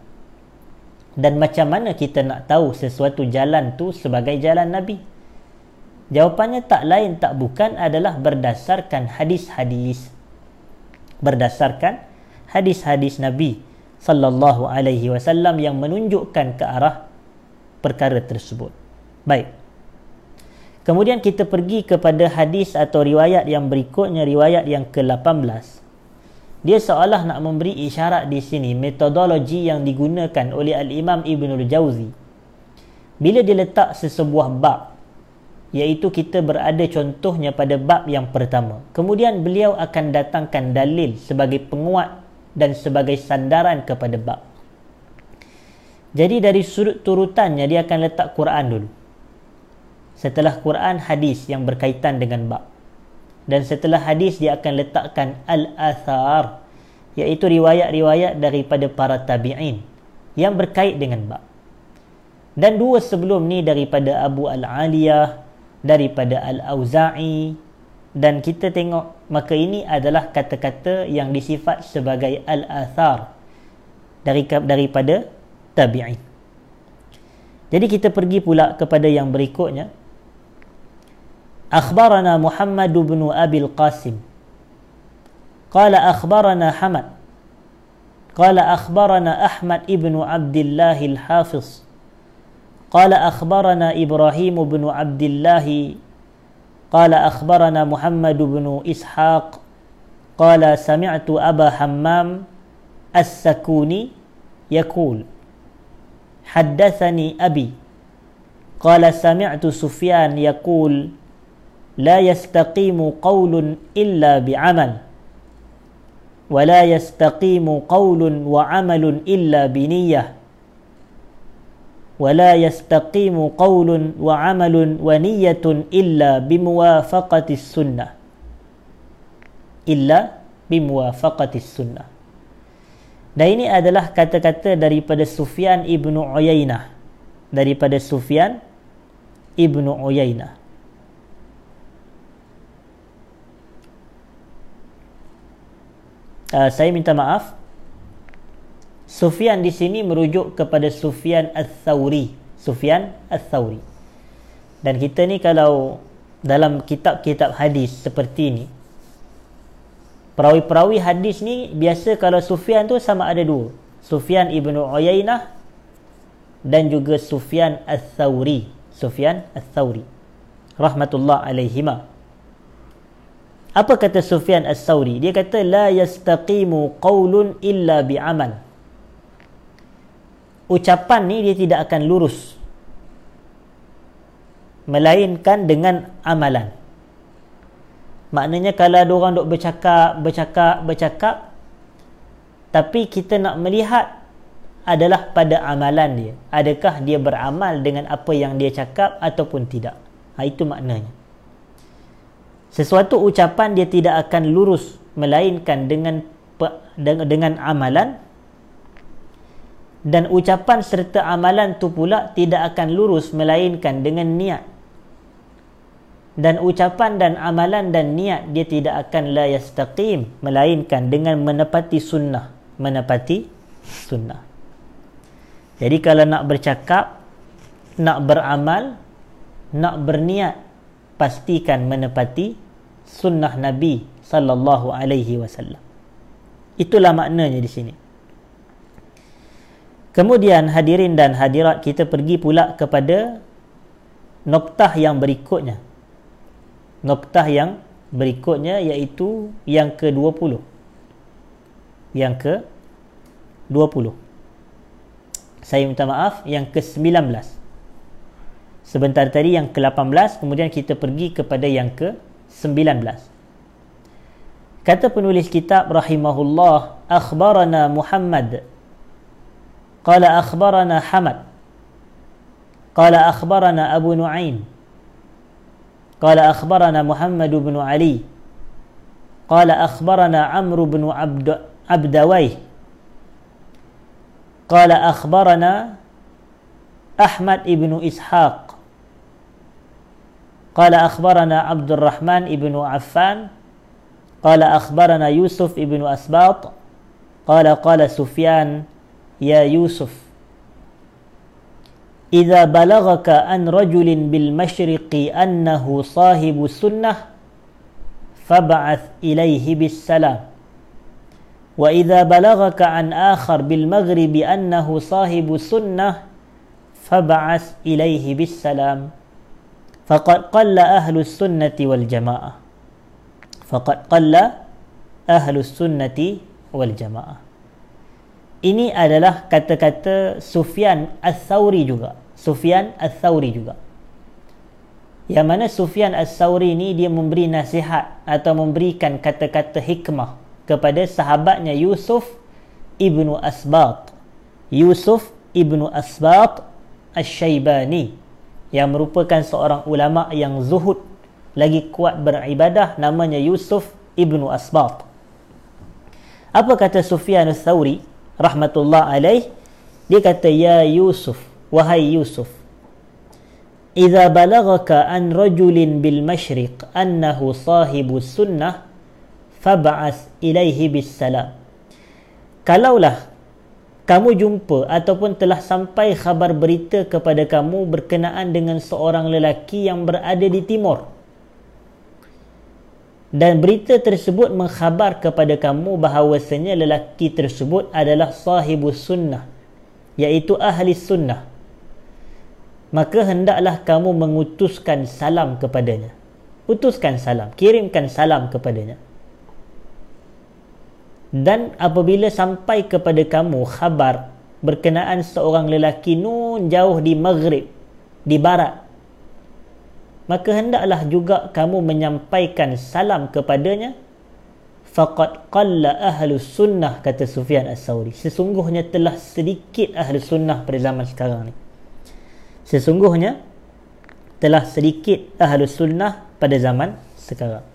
Dan macam mana kita nak tahu sesuatu jalan tu sebagai jalan Nabi? Jawapannya tak lain tak bukan adalah berdasarkan hadis-hadis. Berdasarkan hadis-hadis Nabi sallallahu alaihi wasallam yang menunjukkan ke arah perkara tersebut. Baik. Kemudian kita pergi kepada hadis atau riwayat yang berikutnya riwayat yang ke-18 dia seolah nak memberi isyarat di sini metodologi yang digunakan oleh al-Imam Ibnul Jauzi. Bila dia letak sesebuah bab iaitu kita berada contohnya pada bab yang pertama. Kemudian beliau akan datangkan dalil sebagai penguat dan sebagai sandaran kepada bab. Jadi dari sudut turutannya dia akan letak Quran dulu. Setelah Quran hadis yang berkaitan dengan bab. Dan setelah hadis dia akan letakkan al-athar iaitu riwayat-riwayat daripada para tabi'in yang berkait dengan bab. Dan dua sebelum ni daripada Abu Al-Aliyah, daripada Al-Auza'i dan kita tengok maka ini adalah kata-kata yang disifat sebagai al-athar dari daripada tabi'in. Jadi kita pergi pula kepada yang berikutnya. أخبرنا محمد بن أبي القاسم. قال أخبرنا حمد. قال أخبرنا أحمد بن عبد الله الحافظ. قال أخبرنا إبراهيم بن عبد الله. قال أخبرنا محمد بن إسحاق. قال سمعت أبا حمام السكوني يقول حدثني أبي. قال سمعت سفيان يقول لا يستقيم قول إلا بعمل ولا يستقيم قول وعمل إلا بنية ولا يستقيم قول وعمل ونية إلا بموافقة السنة إلا بموافقة السنة Dan ini adalah kata-kata daripada Sufyan ibnu Uyainah. Daripada Sufyan ibnu Uyainah. Uh, saya minta maaf Sufyan di sini merujuk kepada Sufyan Al-Thawri. Sufyan Al-Thawri. Dan kita ni kalau dalam kitab-kitab hadis seperti ini, perawi-perawi hadis ni biasa kalau Sufyan tu sama ada dua. Sufyan Ibnu Uyainah dan juga Sufyan Al-Thawri. Sufyan Al-Thawri. Rahmatullah alaihima. Apa kata Sufyan Al-Thawri? Dia kata, La yastaqimu qawlun illa bi'amal. Ucapan ni dia tidak akan lurus. Melainkan dengan amalan. Maknanya kalau ada orang duk bercakap bercakap bercakap tapi kita nak melihat adalah pada amalan dia. Adakah dia beramal dengan apa yang dia cakap ataupun tidak? Ha, itu maknanya sesuatu ucapan dia tidak akan lurus melainkan dengan dengan amalan. Dan ucapan serta amalan tu pula tidak akan lurus melainkan dengan niat. Dan ucapan dan amalan dan niat dia tidak akan la yastaqim melainkan dengan menepati sunnah. Menepati sunnah. Jadi kalau nak bercakap nak beramal nak berniat pastikan menepati sunnah Nabi sallallahu alaihi wasallam itulah maknanya di sini Kemudian hadirin dan hadirat kita pergi pula kepada noktah yang berikutnya. Noktah yang berikutnya iaitu yang ke-20. Yang ke-20. Saya minta maaf, yang ke-19. Sebentar tadi yang ke-18, kemudian kita pergi kepada yang 19 Kata penulis kitab rahimahullah akhbarana Muhammad. Qala akhbarana Hamad. Qala akhbarana Abu Nu'aim qala akhbarana Muhammad bin Ali. Qala akhbarana Amr bin Abd Abdawai qala akhbarana Ahmad ibn Ishaq. قال أخبرنا عبد الرحمن بن عفان قال أخبرنا يوسف بن أسباط قال قال سفيان يا يوسف إذا بلغك عن رجل بالمشرق أنه صاحب السنة فابعث إليه بالسلام. وإذا بلغك عن آخر بالمغرب أنه صاحب السنة فابعث إليه بالسلام. faqad qalla ahlu sunnati wal jamaah. Faqad qalla ahlu sunnati wal jamaah. Ini adalah kata-kata Sufyan Al-Thawri juga. Sufyan Al-Thawri juga. Yang mana Sufyan Al-Thawri ni dia memberi nasihat atau memberikan kata-kata hikmah kepada sahabatnya Yusuf Ibnu Asbaq. Yusuf Ibnu Asbaq Al-Shaybani yang merupakan seorang ulama yang zuhud lagi kuat beribadah namanya Yusuf ibnu Asbat. Apa kata Sufyan Ats-Tsauri rahmatullah alaih? Dia kata ya Yusuf, wahai Yusuf, "Idza balaghaka an rajulin bil masyriq annahu sahibu sunnah fab'as ilaihi bis salam." Kalaulah kamu jumpa ataupun telah sampai khabar berita kepada kamu berkenaan dengan seorang lelaki yang berada di timur. Dan berita tersebut mengkhabar kepada kamu bahawasanya lelaki tersebut adalah sahibu sunnah iaitu ahli sunnah. Maka hendaklah kamu mengutuskan salam kepadanya. Utuskan salam kirimkan salam kepadanya dan apabila sampai kepada kamu khabar berkenaan seorang lelaki nun jauh di maghrib di barat maka hendaklah juga kamu menyampaikan salam kepadanya. Faqad qalla ahlu sunnah kata Sufyan As-Sauri. Sesungguhnya telah sedikit ahlu sunnah pada zaman sekarang ni. Sesungguhnya telah sedikit ahlu sunnah pada zaman sekarang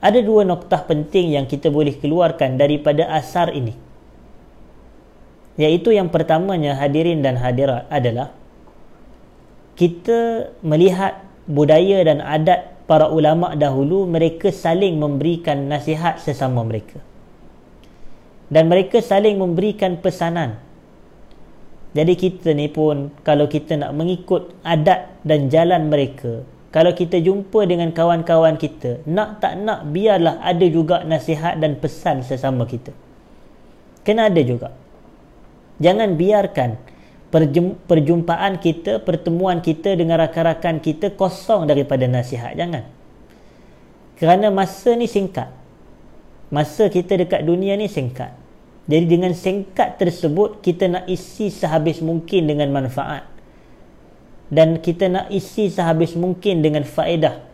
ada dua noktah penting yang kita boleh keluarkan daripada asar ini. Iaitu yang pertamanya hadirin dan hadirat adalah kita melihat budaya dan adat para ulama dahulu mereka saling memberikan nasihat sesama mereka. Dan mereka saling memberikan pesanan. Jadi kita ni pun kalau kita nak mengikut adat dan jalan mereka kalau kita jumpa dengan kawan-kawan kita nak tak nak biarlah ada juga nasihat dan pesan sesama kita. Kena ada juga. Jangan biarkan perjumpaan kita pertemuan kita dengan rakan-rakan kita kosong daripada nasihat. Jangan. Kerana masa ni singkat. Masa kita dekat dunia ni singkat. Jadi dengan singkat tersebut kita nak isi sehabis mungkin dengan manfaat dan kita nak isi sehabis mungkin dengan faedah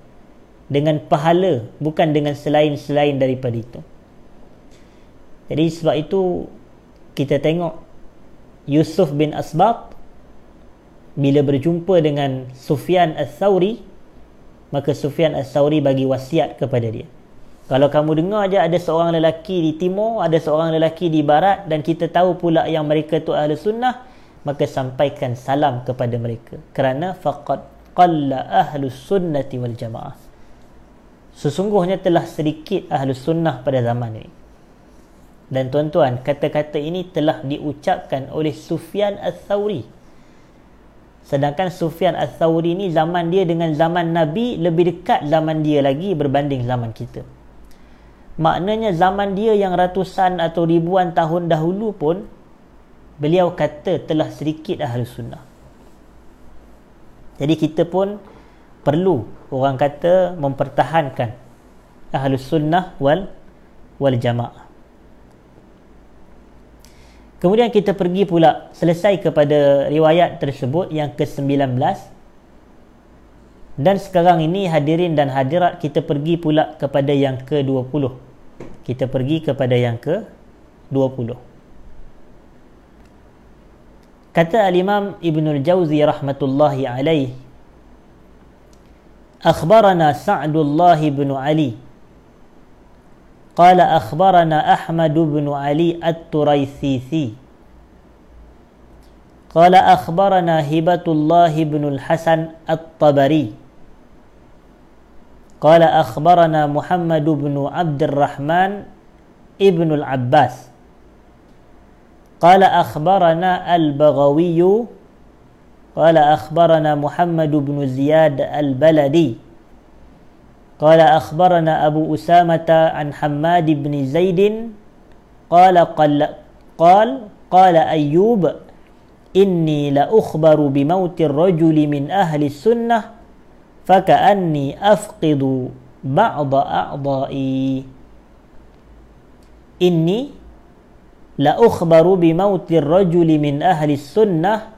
dengan pahala bukan dengan selain-selain daripada itu. Jadi sebab itu kita tengok Yusuf bin Asbab bila berjumpa dengan Sufyan Al-Thawri maka Sufyan Al-Thawri bagi wasiat kepada dia. Kalau kamu dengar aja ada seorang lelaki di timur ada seorang lelaki di barat dan kita tahu pula yang mereka tu ahli sunnah maka sampaikan salam kepada mereka kerana faqad qalla ahlu sunnati wal jamaah. Sesungguhnya telah sedikit ahlu sunnah pada zaman ini. Dan tuan-tuan kata-kata ini telah diucapkan oleh Sufyan Al-Thawri sedangkan Sufyan Al-Thawri ni zaman dia dengan zaman Nabi lebih dekat zaman dia lagi berbanding zaman kita. Maknanya zaman dia yang ratusan atau ribuan tahun dahulu pun beliau kata telah sedikit ahli sunnah. Jadi kita pun perlu orang kata mempertahankan ahli sunnah wal wal jamaah. Kemudian kita pergi pula selesai kepada riwayat tersebut yang ke-19 dan sekarang ini hadirin dan hadirat kita pergi pula kepada yang ke-20 kita pergi kepada yang ke-20 Kata al-Imam Ibn al-Jawzi rahmatullahi alaih أخبرنا سعد الله بن علي قال أخبرنا أحمد بن علي التريثيثي قال أخبرنا هبة الله بن الحسن الطبري قال أخبرنا محمد بن عبد الرحمن ابن العباس قال أخبرنا البغوي قال أخبرنا محمد بن زياد البلدي قال أخبرنا أبو أسامة عن حماد بن زيد قال قال قال, قال أيوب إني لأخبر بموت الرجل من أهل السنة فكأني أفقد بعض أعضائي. إني la ukhbaru bi mautir rajuli min ahli sunnah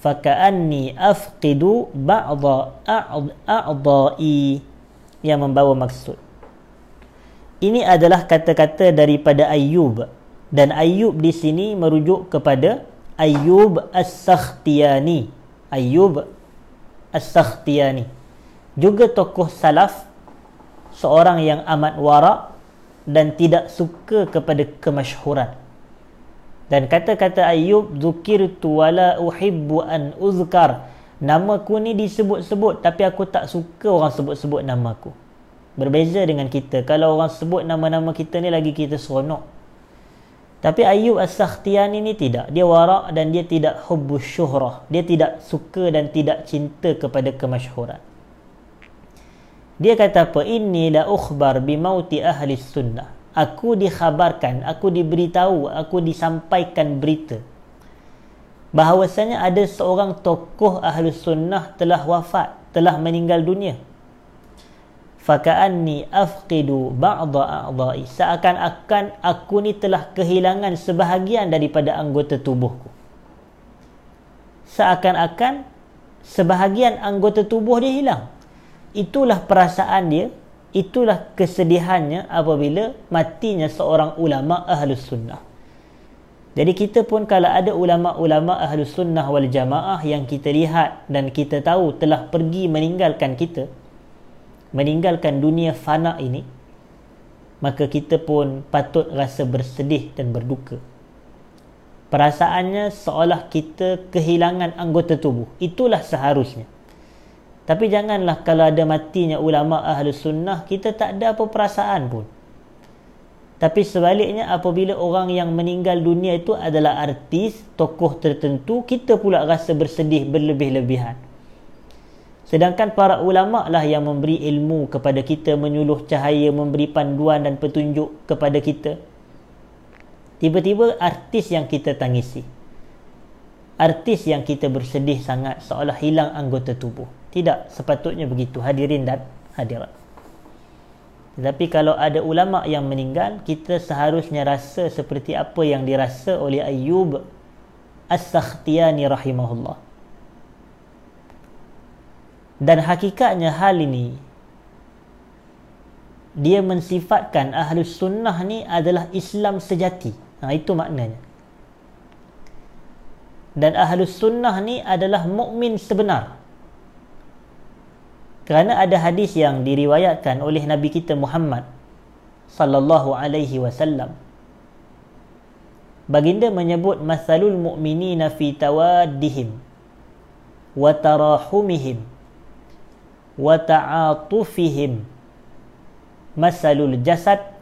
faka'anni afqidu ba'dha a'dha'i. Yang membawa maksud. Ini adalah kata-kata daripada Ayub dan Ayub di sini merujuk kepada Ayyub As-Sakhtiyani. Ayyub As-Sakhtiyani. Juga tokoh salaf seorang yang amat warak dan tidak suka kepada kemasyhuran dan kata-kata Ayub zukirtu wala uhibbu an uzkar. Namaku ni disebut-sebut tapi aku tak suka orang sebut-sebut namaku berbeza dengan kita. Kalau orang sebut nama-nama kita ni lagi kita seronok. Tapi Ayub As-Sakhtiyani ni tidak. Dia warak dan dia tidak hubbus syuhrah. Dia tidak suka dan tidak cinta kepada kemasyhuran. Dia kata apa? Inni la ukhbar bi mauti ahli sunnah aku dikhabarkan, aku diberitahu, aku disampaikan berita bahawasanya ada seorang tokoh ahli sunnah telah wafat, telah meninggal dunia. Faka'anni afqidu ba'da a'dha'i. Seakan-akan aku ni telah kehilangan sebahagian daripada anggota tubuhku. Seakan-akan sebahagian anggota tubuh dia hilang. Itulah perasaan dia itulah kesedihannya apabila matinya seorang ulama ahlus sunnah. Jadi kita pun kalau ada ulama-ulama ahlus sunnah wal jamaah yang kita lihat dan kita tahu telah pergi meninggalkan kita meninggalkan dunia fana ini maka kita pun patut rasa bersedih dan berduka. Perasaannya seolah kita kehilangan anggota tubuh. Itulah seharusnya tapi janganlah kalau ada matinya ulama ahli sunnah, kita tak ada apa perasaan pun. Tapi sebaliknya apabila orang yang meninggal dunia itu adalah artis, tokoh tertentu, kita pula rasa bersedih berlebih-lebihan. Sedangkan para ulama lah yang memberi ilmu kepada kita, menyuluh cahaya, memberi panduan dan petunjuk kepada kita. Tiba-tiba artis yang kita tangisi. Artis yang kita bersedih sangat seolah hilang anggota tubuh. Tidak sepatutnya begitu hadirin dan hadirat. Tetapi kalau ada ulama yang meninggal, kita seharusnya rasa seperti apa yang dirasa oleh Ayyub As-Sakhtiyani rahimahullah. Dan hakikatnya hal ini dia mensifatkan ahli sunnah ni adalah Islam sejati. Ha, itu maknanya. Dan ahli sunnah ni adalah mukmin sebenar kerana ada hadis yang diriwayatkan oleh Nabi kita Muhammad sallallahu alaihi wasallam. Baginda menyebut masalul mu'minina fi tawaddihim wa tarahumihim wa ta'atufihim. Masalul jasad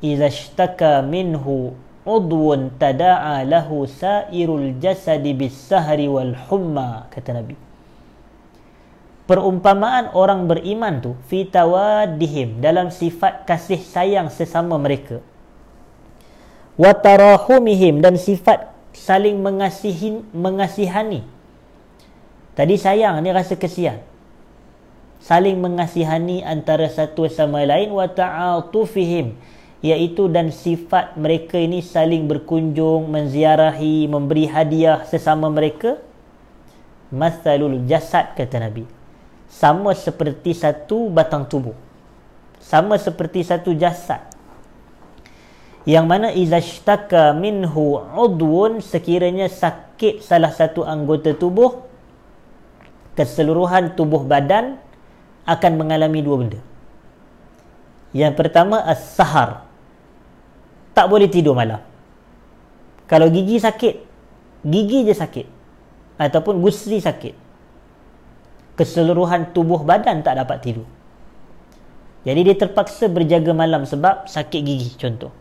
idza ishtaka minhu udwun tada'a lahu sairul jasadi bis sahri wal humma kata nabi perumpamaan orang beriman tu fi tawaddihim dalam sifat kasih sayang sesama mereka. Wa tarahumihim dan sifat saling mengasihi mengasihani. Tadi sayang ni rasa kesian. Saling mengasihani antara satu sama lain wa ta'atufihim iaitu dan sifat mereka ini saling berkunjung menziarahi memberi hadiah sesama mereka. Masalul jasad kata nabi sama seperti satu batang tubuh. Sama seperti satu jasad. Yang mana izashtaka minhu udwun sekiranya sakit salah satu anggota tubuh keseluruhan tubuh badan akan mengalami dua benda. Yang pertama as-sahar. Tak boleh tidur malam. Kalau gigi sakit gigi je sakit. Ataupun gusri sakit keseluruhan tubuh badan tak dapat tidur. Jadi dia terpaksa berjaga malam sebab sakit gigi contoh.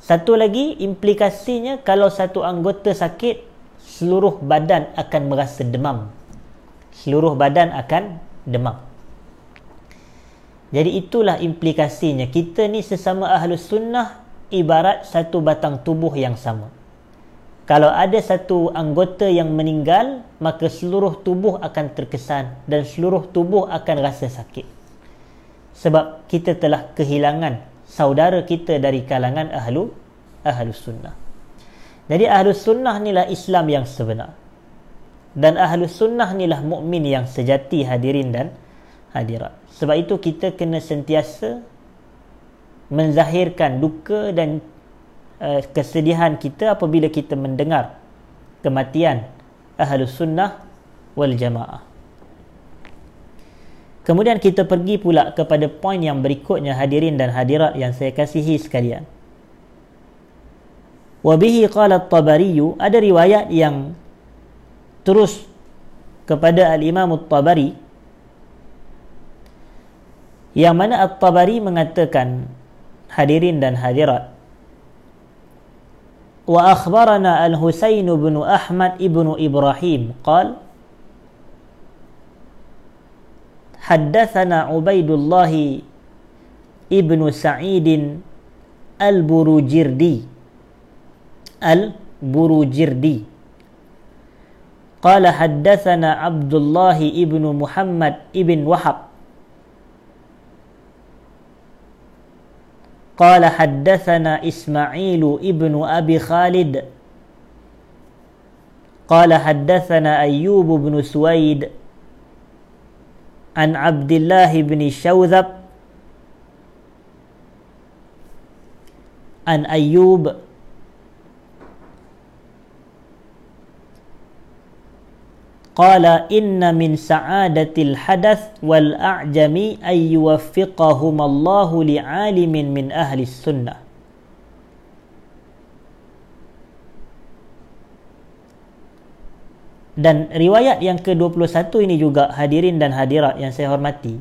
Satu lagi implikasinya kalau satu anggota sakit seluruh badan akan merasa demam. Seluruh badan akan demam. Jadi itulah implikasinya. Kita ni sesama ahlus sunnah ibarat satu batang tubuh yang sama kalau ada satu anggota yang meninggal maka seluruh tubuh akan terkesan dan seluruh tubuh akan rasa sakit. Sebab kita telah kehilangan saudara kita dari kalangan ahlu ahlu sunnah. Jadi ahlu sunnah inilah Islam yang sebenar. Dan ahlu sunnah inilah mukmin yang sejati hadirin dan hadirat. Sebab itu kita kena sentiasa menzahirkan duka dan uh, kesedihan kita apabila kita mendengar kematian ahlus sunnah wal jamaah. Kemudian kita pergi pula kepada poin yang berikutnya hadirin dan hadirat yang saya kasihi sekalian. Wabihi qala at-tabari ada riwayat yang terus kepada al-imam at-tabari yang mana at-tabari mengatakan hadirin dan hadirat wa akhbarana al-husain bin ahmad ibn ibrahim qal حدثنا عبيد الله ابن سعيد البروجردي البروجردي قال حدثنا عبد الله ابن محمد ابن وهب قال حدثنا إسماعيل ابن أبي خالد قال حدثنا أيوب بن سويد عن عبد الله بن شوذب عن أيوب qala inna min sa'adatil hadath wal a'jami ay yuwaffiqahum Allahu li 'alimin min ahli sunnah. Dan riwayat yang ke-21 ini juga hadirin dan hadirat yang saya hormati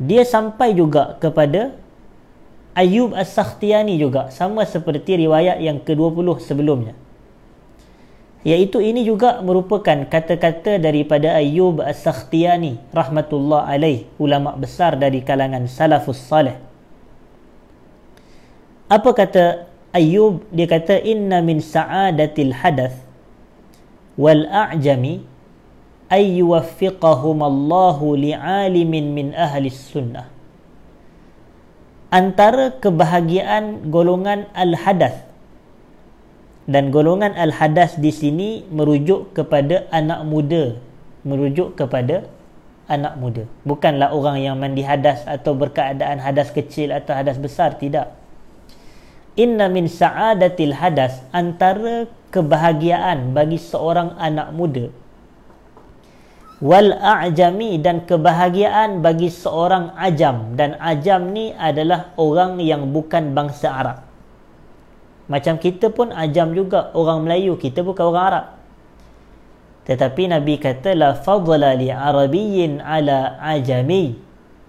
dia sampai juga kepada Ayub As-Sakhtiani juga sama seperti riwayat yang ke-20 sebelumnya iaitu ini juga merupakan kata-kata daripada Ayyub As-Sakhtiyani rahmatullah alaih ulama besar dari kalangan salafus salih. Apa kata Ayyub? Dia kata inna min sa'adatil hadath wal a'jami ay yuwaffiqahum Allahu li'alimin min ahli sunnah. Antara kebahagiaan golongan al-hadath dan golongan al-hadas di sini merujuk kepada anak muda. Merujuk kepada anak muda. Bukanlah orang yang mandi hadas atau berkeadaan hadas kecil atau hadas besar tidak. Inna min sa'adatil hadas antara kebahagiaan bagi seorang anak muda. Wal a'jami dan kebahagiaan bagi seorang ajam. Dan ajam ni adalah orang yang bukan bangsa Arab macam kita pun ajam juga orang Melayu, kita bukan orang Arab. Tetapi Nabi kata la fadla li arabiyyin ala ajami.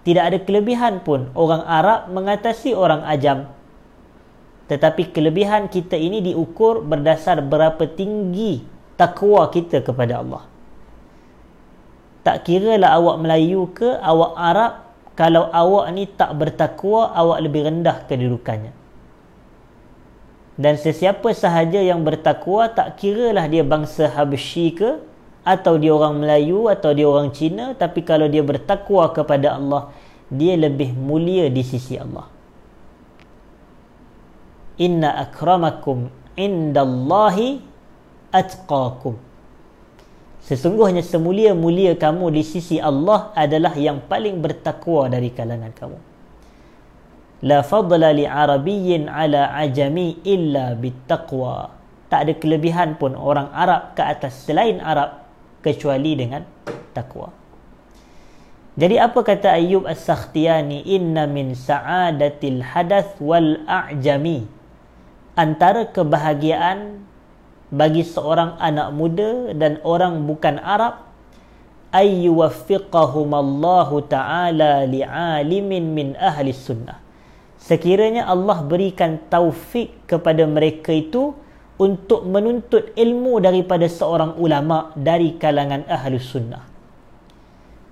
Tidak ada kelebihan pun orang Arab mengatasi orang ajam. Tetapi kelebihan kita ini diukur berdasar berapa tinggi takwa kita kepada Allah. Tak kira lah awak Melayu ke awak Arab, kalau awak ni tak bertakwa, awak lebih rendah kedudukannya dan sesiapa sahaja yang bertakwa tak kiralah dia bangsa Habsyi ke atau dia orang Melayu atau dia orang Cina tapi kalau dia bertakwa kepada Allah dia lebih mulia di sisi Allah. Inna akramakum indallahi atqakum. Sesungguhnya semulia-mulia kamu di sisi Allah adalah yang paling bertakwa dari kalangan kamu la fadla li arabiyyin ala ajami illa bittaqwa. Tak ada kelebihan pun orang Arab ke atas selain Arab kecuali dengan takwa jadi apa kata Ayub As-Sakhtiyani? Inna min sa'adatil hadath wal a'jami. Antara kebahagiaan bagi seorang anak muda dan orang bukan Arab ayyuwaffiqahum Allah Ta'ala li'alimin min ahli sunnah sekiranya Allah berikan taufik kepada mereka itu untuk menuntut ilmu daripada seorang ulama dari kalangan ahlus sunnah.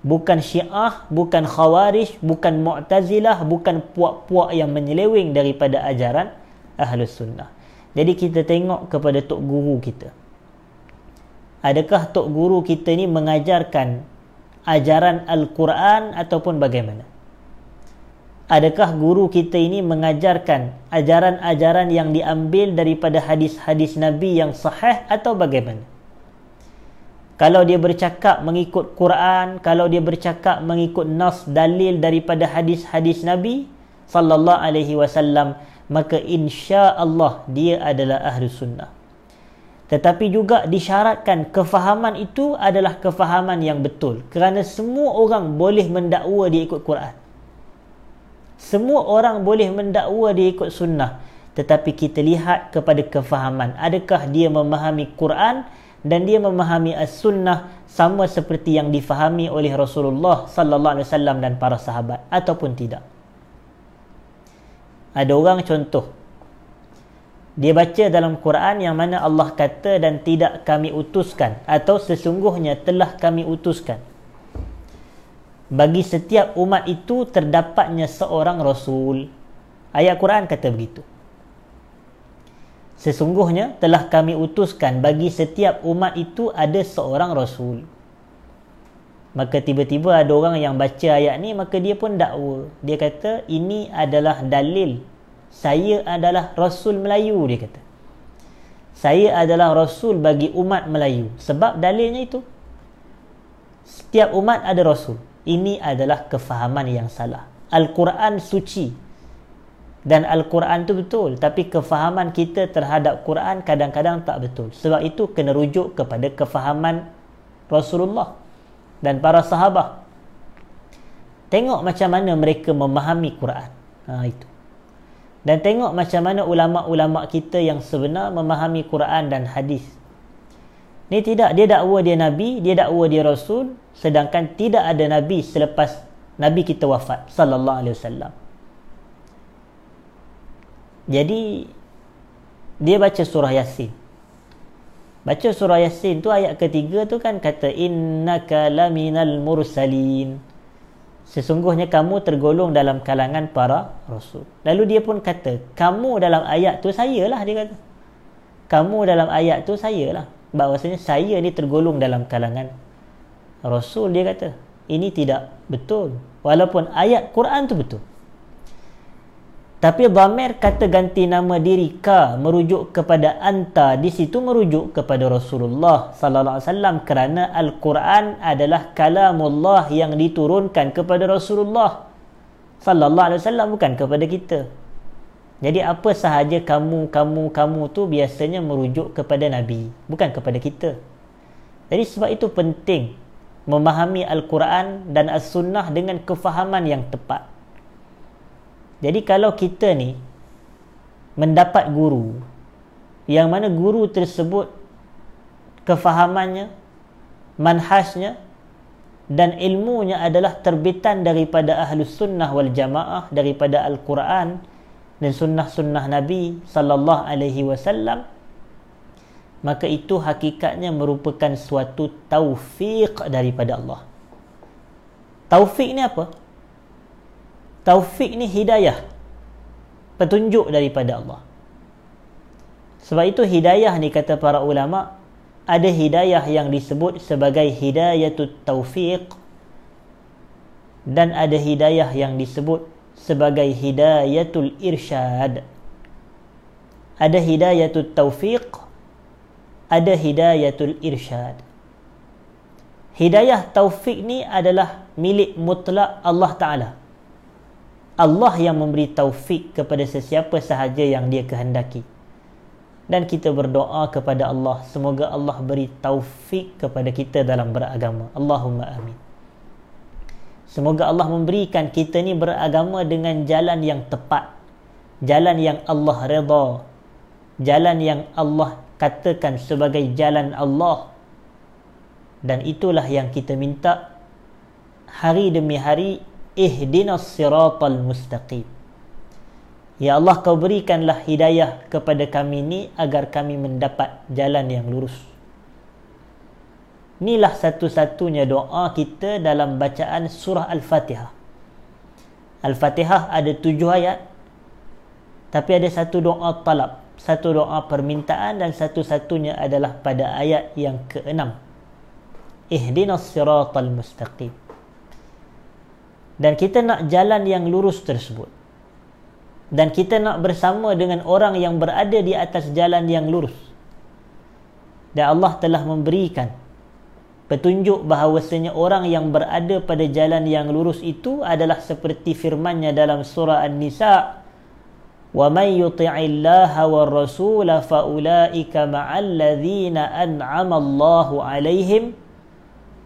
Bukan syiah bukan khawarij bukan mu'tazilah bukan puak-puak yang menyeleweng daripada ajaran ahlus sunnah. Jadi kita tengok kepada tok guru kita. Adakah tok guru kita ni mengajarkan ajaran al-Quran ataupun bagaimana adakah guru kita ini mengajarkan ajaran-ajaran yang diambil daripada hadis-hadis Nabi yang sahih atau bagaimana? Kalau dia bercakap mengikut Quran, kalau dia bercakap mengikut nas dalil daripada hadis-hadis Nabi sallallahu alaihi wasallam, maka insya Allah dia adalah ahli sunnah. Tetapi juga disyaratkan kefahaman itu adalah kefahaman yang betul. Kerana semua orang boleh mendakwa dia ikut Quran semua orang boleh mendakwa dia ikut sunnah. Tetapi kita lihat kepada kefahaman. Adakah dia memahami Quran dan dia memahami as-sunnah sama seperti yang difahami oleh Rasulullah sallallahu alaihi wasallam dan para sahabat ataupun tidak? Ada orang contoh. Dia baca dalam Quran yang mana Allah kata dan tidak kami utuskan atau sesungguhnya telah kami utuskan bagi setiap umat itu terdapatnya seorang rasul. Ayat Quran kata begitu. Sesungguhnya telah kami utuskan bagi setiap umat itu ada seorang rasul. Maka tiba-tiba ada orang yang baca ayat ni maka dia pun dakwa. Dia kata ini adalah dalil. Saya adalah rasul Melayu dia kata. Saya adalah rasul bagi umat Melayu. Sebab dalilnya itu. Setiap umat ada rasul ini adalah kefahaman yang salah. Al-Quran suci. Dan Al-Quran tu betul. Tapi kefahaman kita terhadap Quran kadang-kadang tak betul. Sebab itu kena rujuk kepada kefahaman Rasulullah dan para sahabat tengok macam mana mereka memahami Quran. Ha, itu. Dan tengok macam mana ulama-ulama kita yang sebenar memahami Quran dan hadis ni tidak dia dakwa dia nabi dia dakwa dia rasul sedangkan tidak ada nabi selepas nabi kita wafat sallallahu alaihi wasallam jadi dia baca surah yasin Baca surah Yasin tu ayat ketiga tu kan kata innaka laminal mursalin. Sesungguhnya kamu tergolong dalam kalangan para rasul. Lalu dia pun kata, kamu dalam ayat tu sayalah dia kata. Kamu dalam ayat tu sayalah. Bahawasanya saya ni tergolong dalam kalangan rasul dia kata. Ini tidak betul. Walaupun ayat Quran tu betul. Tapi dhamir kata ganti nama diri ka merujuk kepada anta di situ merujuk kepada Rasulullah sallallahu alaihi wasallam kerana al-Quran adalah kalamullah yang diturunkan kepada Rasulullah sallallahu alaihi wasallam bukan kepada kita. Jadi apa sahaja kamu kamu kamu tu biasanya merujuk kepada nabi bukan kepada kita. Jadi sebab itu penting memahami al-Quran dan as-sunnah dengan kefahaman yang tepat. Jadi kalau kita ni mendapat guru yang mana guru tersebut kefahamannya, manhajnya dan ilmunya adalah terbitan daripada ahlus sunnah wal jamaah daripada Al-Quran dan sunnah-sunnah Nabi sallallahu alaihi wasallam maka itu hakikatnya merupakan suatu taufik daripada Allah. Taufik ni apa? taufik ni hidayah petunjuk daripada Allah sebab itu hidayah ni kata para ulama ada hidayah yang disebut sebagai hidayatut taufiq dan ada hidayah yang disebut sebagai hidayatul irsyad ada hidayatut taufiq ada hidayatul irsyad hidayah taufik ni adalah milik mutlak Allah Ta'ala Allah yang memberi taufik kepada sesiapa sahaja yang dia kehendaki. Dan kita berdoa kepada Allah semoga Allah beri taufik kepada kita dalam beragama. Allahumma amin. Semoga Allah memberikan kita ni beragama dengan jalan yang tepat. Jalan yang Allah redha. Jalan yang Allah katakan sebagai jalan Allah. Dan itulah yang kita minta hari demi hari ihdinas siratal mustaqim Ya Allah kau berikanlah hidayah kepada kami ni agar kami mendapat jalan yang lurus Inilah satu-satunya doa kita dalam bacaan surah Al-Fatihah. Al-Fatihah ada tujuh ayat Tapi ada satu doa talab Satu doa permintaan dan satu-satunya adalah pada ayat yang keenam. Ihdinas siratal mustaqim. Dan kita nak jalan yang lurus tersebut. Dan kita nak bersama dengan orang yang berada di atas jalan yang lurus. Dan Allah telah memberikan petunjuk bahawasanya orang yang berada pada jalan yang lurus itu adalah seperti firmannya dalam surah An-Nisa ومن يطع الله والرسول فأولئك مع الذين أنعم الله عليهم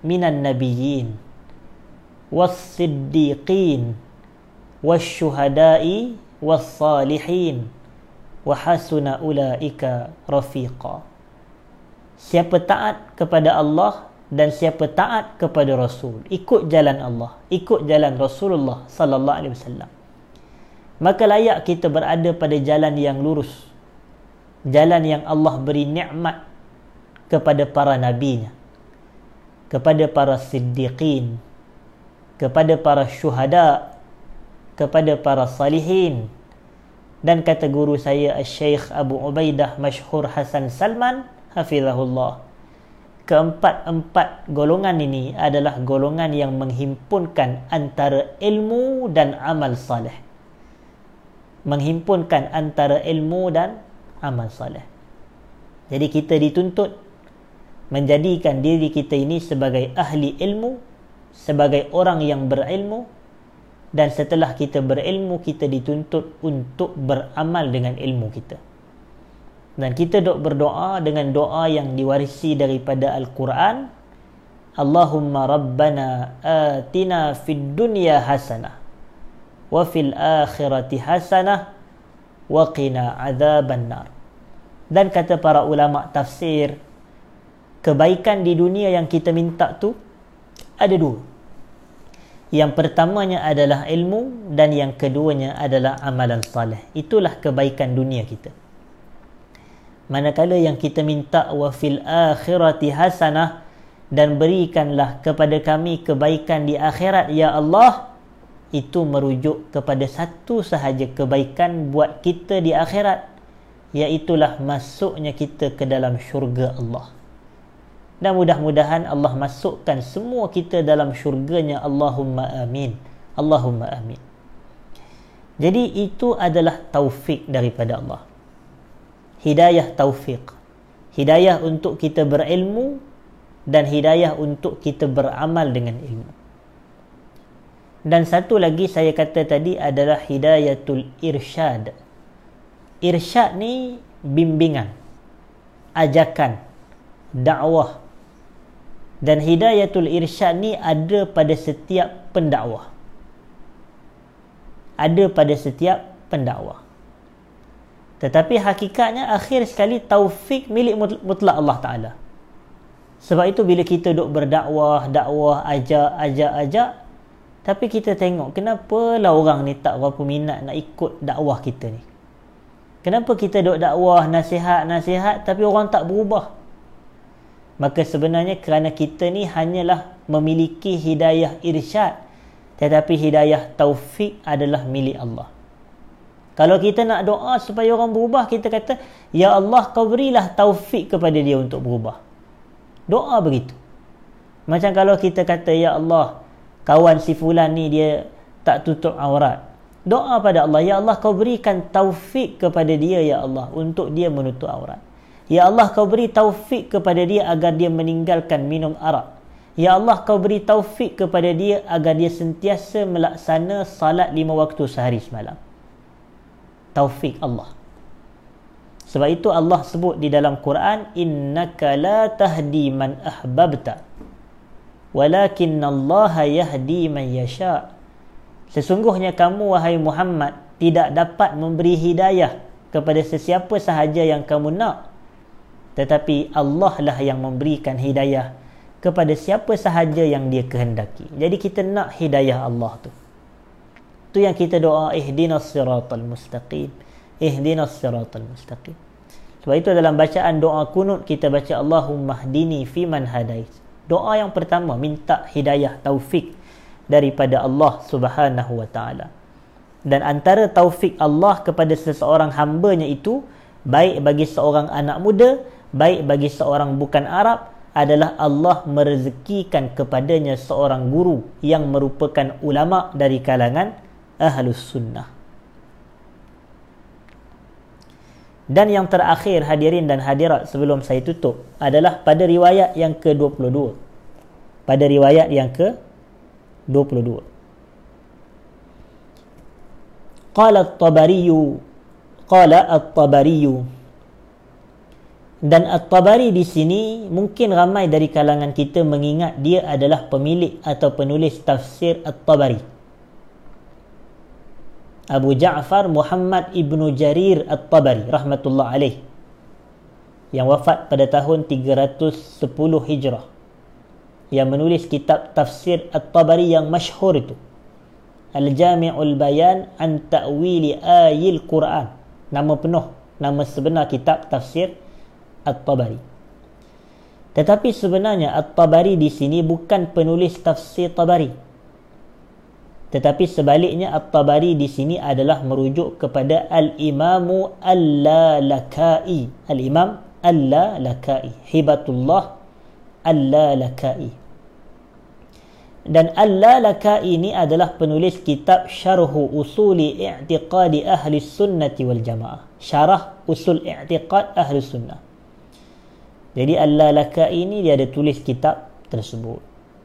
من النبيين والصديقين والشهداء والصالحين وحسن أولئك رفيقا Siapa taat kepada Allah dan siapa taat kepada Rasul, ikut jalan Allah, ikut jalan Rasulullah sallallahu alaihi wasallam. Maka layak kita berada pada jalan yang lurus. Jalan yang Allah beri nikmat kepada para nabinya kepada para siddiqin kepada para syuhada kepada para salihin. Dan kata guru saya Syekh Abu Ubaidah Masyhur Hasan Salman hafizahullah keempat-empat golongan ini adalah golongan yang menghimpunkan antara ilmu dan amal saleh menghimpunkan antara ilmu dan amal soleh. Jadi kita dituntut menjadikan diri kita ini sebagai ahli ilmu, sebagai orang yang berilmu dan setelah kita berilmu kita dituntut untuk beramal dengan ilmu kita. Dan kita dok berdoa dengan doa yang diwarisi daripada Al-Quran. Allahumma rabbana atina fid dunya hasanah wa fil akhirati hasanah wa qina adzaban nar dan kata para ulama tafsir kebaikan di dunia yang kita minta tu ada dua. Yang pertamanya adalah ilmu dan yang keduanya adalah amalan saleh itulah kebaikan dunia kita manakala yang kita minta wa fil akhirati hasanah dan berikanlah kepada kami kebaikan di akhirat ya Allah itu merujuk kepada satu sahaja kebaikan buat kita di akhirat iaitulah masuknya kita ke dalam syurga Allah. Dan mudah-mudahan Allah masukkan semua kita dalam syurganya. Allahumma amin. Allahumma amin. Jadi itu adalah taufik daripada Allah hidayah taufik hidayah untuk kita berilmu dan hidayah untuk kita beramal dengan ilmu dan satu lagi saya kata tadi adalah hidayatul irsyad. Irsyad ni bimbingan, ajakan, dakwah. Dan hidayatul irsyad ni ada pada setiap pendakwah. Ada pada setiap pendakwah. Tetapi hakikatnya akhir sekali taufik milik mutlak Allah Ta'ala. Sebab itu bila kita duk berdakwah, dakwah, ajak, ajak, ajak, tapi kita tengok kenapa lah orang ni tak berapa minat nak ikut dakwah kita ni. Kenapa kita duk dakwah nasihat-nasihat tapi orang tak berubah? Maka sebenarnya kerana kita ni hanyalah memiliki hidayah irsyad tetapi hidayah taufik adalah milik Allah. Kalau kita nak doa supaya orang berubah, kita kata, Ya Allah, kau berilah taufik kepada dia untuk berubah. Doa begitu. Macam kalau kita kata, Ya Allah, kawan si fulan ni dia tak tutup aurat. Doa pada Allah, Ya Allah kau berikan taufik kepada dia Ya Allah untuk dia menutup aurat. Ya Allah kau beri taufik kepada dia agar dia meninggalkan minum arak. Ya Allah kau beri taufik kepada dia agar dia sentiasa melaksana salat lima waktu sehari semalam. Taufik Allah. Sebab itu Allah sebut di dalam Quran, Innaka la tahdi man ahbabta walakin Allah yahdi man yasha. Sesungguhnya kamu wahai Muhammad tidak dapat memberi hidayah kepada sesiapa sahaja yang kamu nak. Tetapi Allah lah yang memberikan hidayah kepada siapa sahaja yang dia kehendaki. Jadi kita nak hidayah Allah tu tu yang kita doa ihdinas siratal mustaqim. Ihdinas siratal mustaqim. Sebab itu dalam bacaan doa kunut kita baca Allahumma hdini fiman hadait. Doa yang pertama minta hidayah taufik daripada Allah Subhanahu wa taala. Dan antara taufik Allah kepada seseorang hamba-Nya itu baik bagi seorang anak muda, baik bagi seorang bukan Arab adalah Allah merezekikan kepadanya seorang guru yang merupakan ulama dari kalangan Ahlus Sunnah. Dan yang terakhir hadirin dan hadirat sebelum saya tutup adalah pada riwayat yang ke-22. Pada riwayat yang ke-22. Qala at-Tabari qala at-tabari dan at-tabari di sini mungkin ramai dari kalangan kita mengingat dia adalah pemilik atau penulis tafsir at-tabari Abu Ja'far Muhammad ibnu Jarir at-Tabari rahmatullah alaih yang wafat pada tahun 310 Hijrah yang menulis kitab tafsir at-Tabari yang masyhur itu Al-Jami'ul Bayan an Ta'wili Ayil Quran. Nama penuh, nama sebenar kitab tafsir At-Tabari. Tetapi sebenarnya At-Tabari di sini bukan penulis tafsir Tabari. Tetapi sebaliknya At-Tabari di sini adalah merujuk kepada Al-Imamu Al-Lalakai. Al-Imam Al-Lalakai. Hibatullah Al-Lalakai dan Al-Lalaka ini adalah penulis kitab Syarhu Usuli I'tiqadi Ahli Sunnati wal Jamaah. Syarah Usul I'tiqad Ahli Sunnah. Jadi Al-Lalaka ini dia ada tulis kitab tersebut.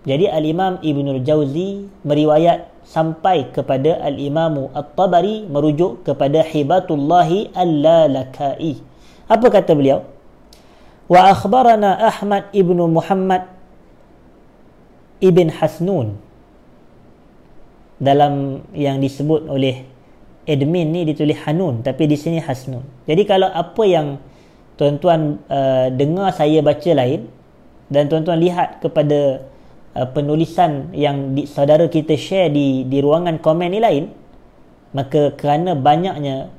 Jadi Al-Imam Ibn Al-Jawzi meriwayat sampai kepada Al-Imam At-Tabari merujuk kepada Hibatullahi Al-Lalakai. Apa kata beliau? Wa akhbarana Ahmad Ibn Muhammad Ibn Hasnun dalam yang disebut oleh admin ni ditulis Hanun tapi di sini Hasnun. Jadi kalau apa yang tuan-tuan uh, dengar saya baca lain dan tuan-tuan lihat kepada uh, penulisan yang di, saudara kita share di di ruangan komen ni lain maka kerana banyaknya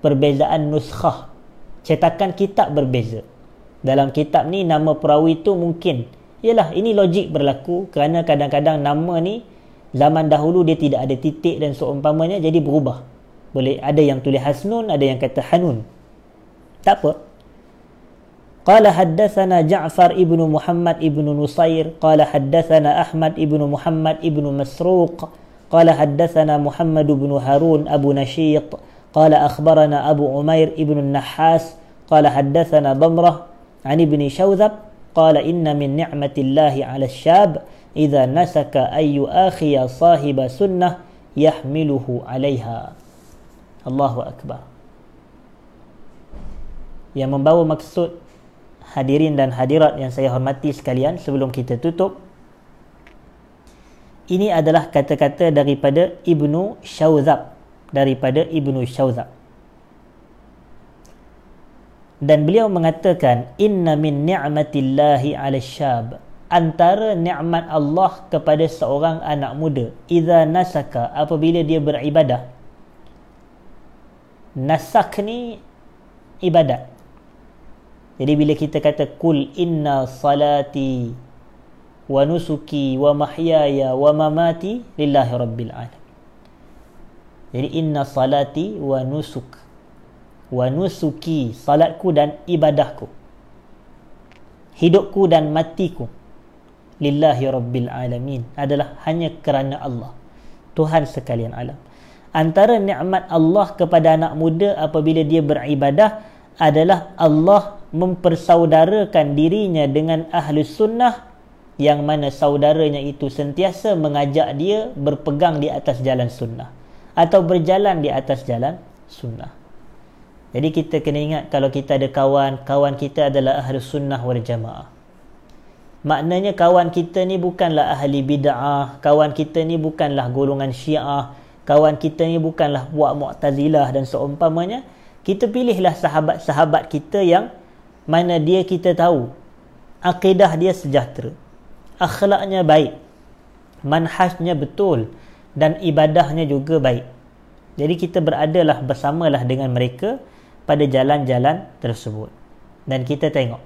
perbezaan nuskhah cetakan kitab berbeza. Dalam kitab ni nama perawi tu mungkin Yalah, ini logik berlaku kerana kadang-kadang nama ni zaman dahulu dia tidak ada titik dan seumpamanya jadi berubah. Boleh ada yang tulis Hasnun, ada yang kata Hanun. Tak apa. Qala haddathana Ja'far ibn Muhammad ibn Nusair, qala haddathana Ahmad ibn Muhammad ibn Masruq, qala haddathana Muhammad ibn Harun Abu Nashiq, qala akhbarana Abu Umair ibn Nahas, qala haddathana Damrah عن ابن شوذب قال إن من نعمة الله على الشاب إذا نسك أن يؤاخي صاحب سنة يحمله عليها الله أكبر yang membawa maksud hadirin dan hadirat yang saya hormati sekalian sebelum kita tutup. Ini adalah kata-kata daripada Ibnu Syawzab daripada Ibnu Syawzab dan beliau mengatakan inna min ni'matillahi 'ala syab. Antara nikmat Allah kepada seorang anak muda idza nasaka apabila dia beribadah. Nasak ni ibadat jadi bila kita kata kul inna salati wa nusuki wa mahyaya wa mamati lillahi rabbil alamin. Jadi inna salati wa nusuki wa nusuki salatku dan ibadahku hidupku dan matiku lillahi rabbil alamin. Adalah hanya kerana Allah Tuhan sekalian alam. Antara nikmat Allah kepada anak muda apabila dia beribadah adalah Allah mempersaudarakan dirinya dengan ahli sunnah yang mana saudaranya itu sentiasa mengajak dia berpegang di atas jalan sunnah atau berjalan di atas jalan sunnah jadi kita kena ingat kalau kita ada kawan, kawan kita adalah ahli sunnah wal jamaah. Maknanya kawan kita ni bukanlah ahli bid'ah, kawan kita ni bukanlah golongan syiah, kawan kita ni bukanlah buat mu'tazilah dan seumpamanya. Kita pilihlah sahabat-sahabat kita yang mana dia kita tahu akidah dia sejahtera. Akhlaknya baik. Manhajnya betul dan ibadahnya juga baik. Jadi kita beradalah bersamalah dengan mereka pada jalan-jalan tersebut. Dan kita tengok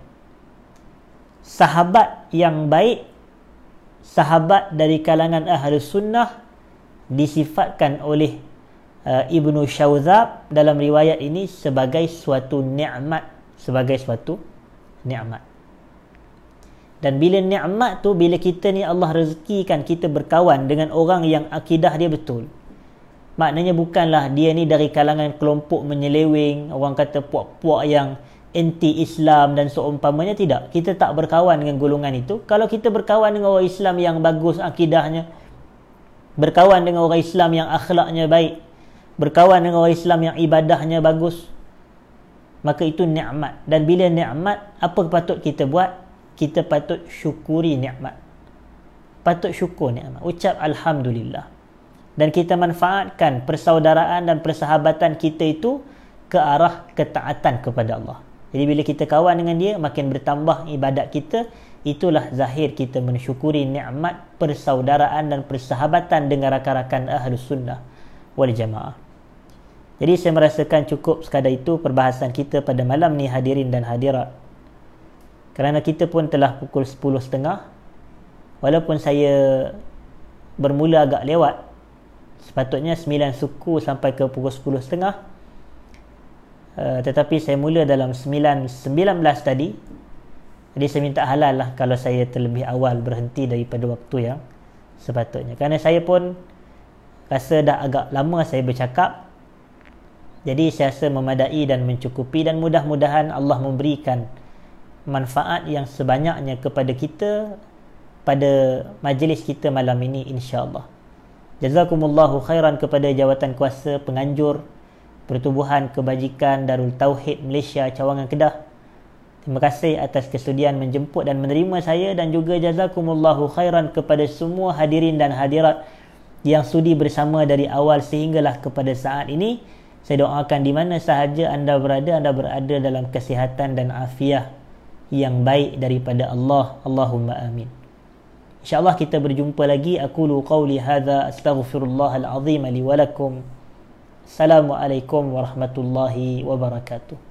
sahabat yang baik sahabat dari kalangan ahli sunnah disifatkan oleh uh, Ibnu Syawzab dalam riwayat ini sebagai suatu nikmat sebagai suatu nikmat. Dan bila nikmat tu bila kita ni Allah rezekikan kita berkawan dengan orang yang akidah dia betul maknanya bukanlah dia ni dari kalangan kelompok menyeleweng orang kata puak-puak yang anti Islam dan seumpamanya tidak. Kita tak berkawan dengan golongan itu. Kalau kita berkawan dengan orang Islam yang bagus akidahnya berkawan dengan orang Islam yang akhlaknya baik berkawan dengan orang Islam yang ibadahnya bagus maka itu nikmat. Dan bila nikmat apa patut kita buat? Kita patut syukuri nikmat. Patut syukur nikmat. Ucap alhamdulillah. Dan kita manfaatkan persaudaraan dan persahabatan kita itu ke arah ketaatan kepada Allah. Jadi bila kita kawan dengan dia makin bertambah ibadat kita itulah zahir kita mensyukuri nikmat persaudaraan dan persahabatan dengan rakan-rakan ahlus sunnah wal jamaah jadi saya merasakan cukup sekadar itu perbahasan kita pada malam ni hadirin dan hadirat. Kerana kita pun telah pukul 10.30 walaupun saya bermula agak lewat sepatutnya 9 suku sampai ke pukul 10.30 uh, eh, tetapi saya mula dalam 9, 19 tadi jadi saya minta halal lah kalau saya terlebih awal berhenti daripada waktu yang sepatutnya kerana saya pun rasa dah agak lama saya bercakap jadi saya rasa memadai dan mencukupi dan mudah-mudahan Allah memberikan manfaat yang sebanyaknya kepada kita pada majlis kita malam ini insya-Allah. Jazakumullahu khairan kepada jawatan kuasa penganjur Pertubuhan Kebajikan Darul Tauhid Malaysia Cawangan Kedah. Terima kasih atas kesudian menjemput dan menerima saya dan juga jazakumullahu khairan kepada semua hadirin dan hadirat yang sudi bersama dari awal sehinggalah kepada saat ini. Saya doakan di mana sahaja anda berada, anda berada dalam kesihatan dan afiah yang baik daripada Allah. Allahumma amin. InsyaAllah kita berjumpa lagi. Aku lu qawli hadha astaghfirullahal azim li walakum. Assalamualaikum warahmatullahi wabarakatuh.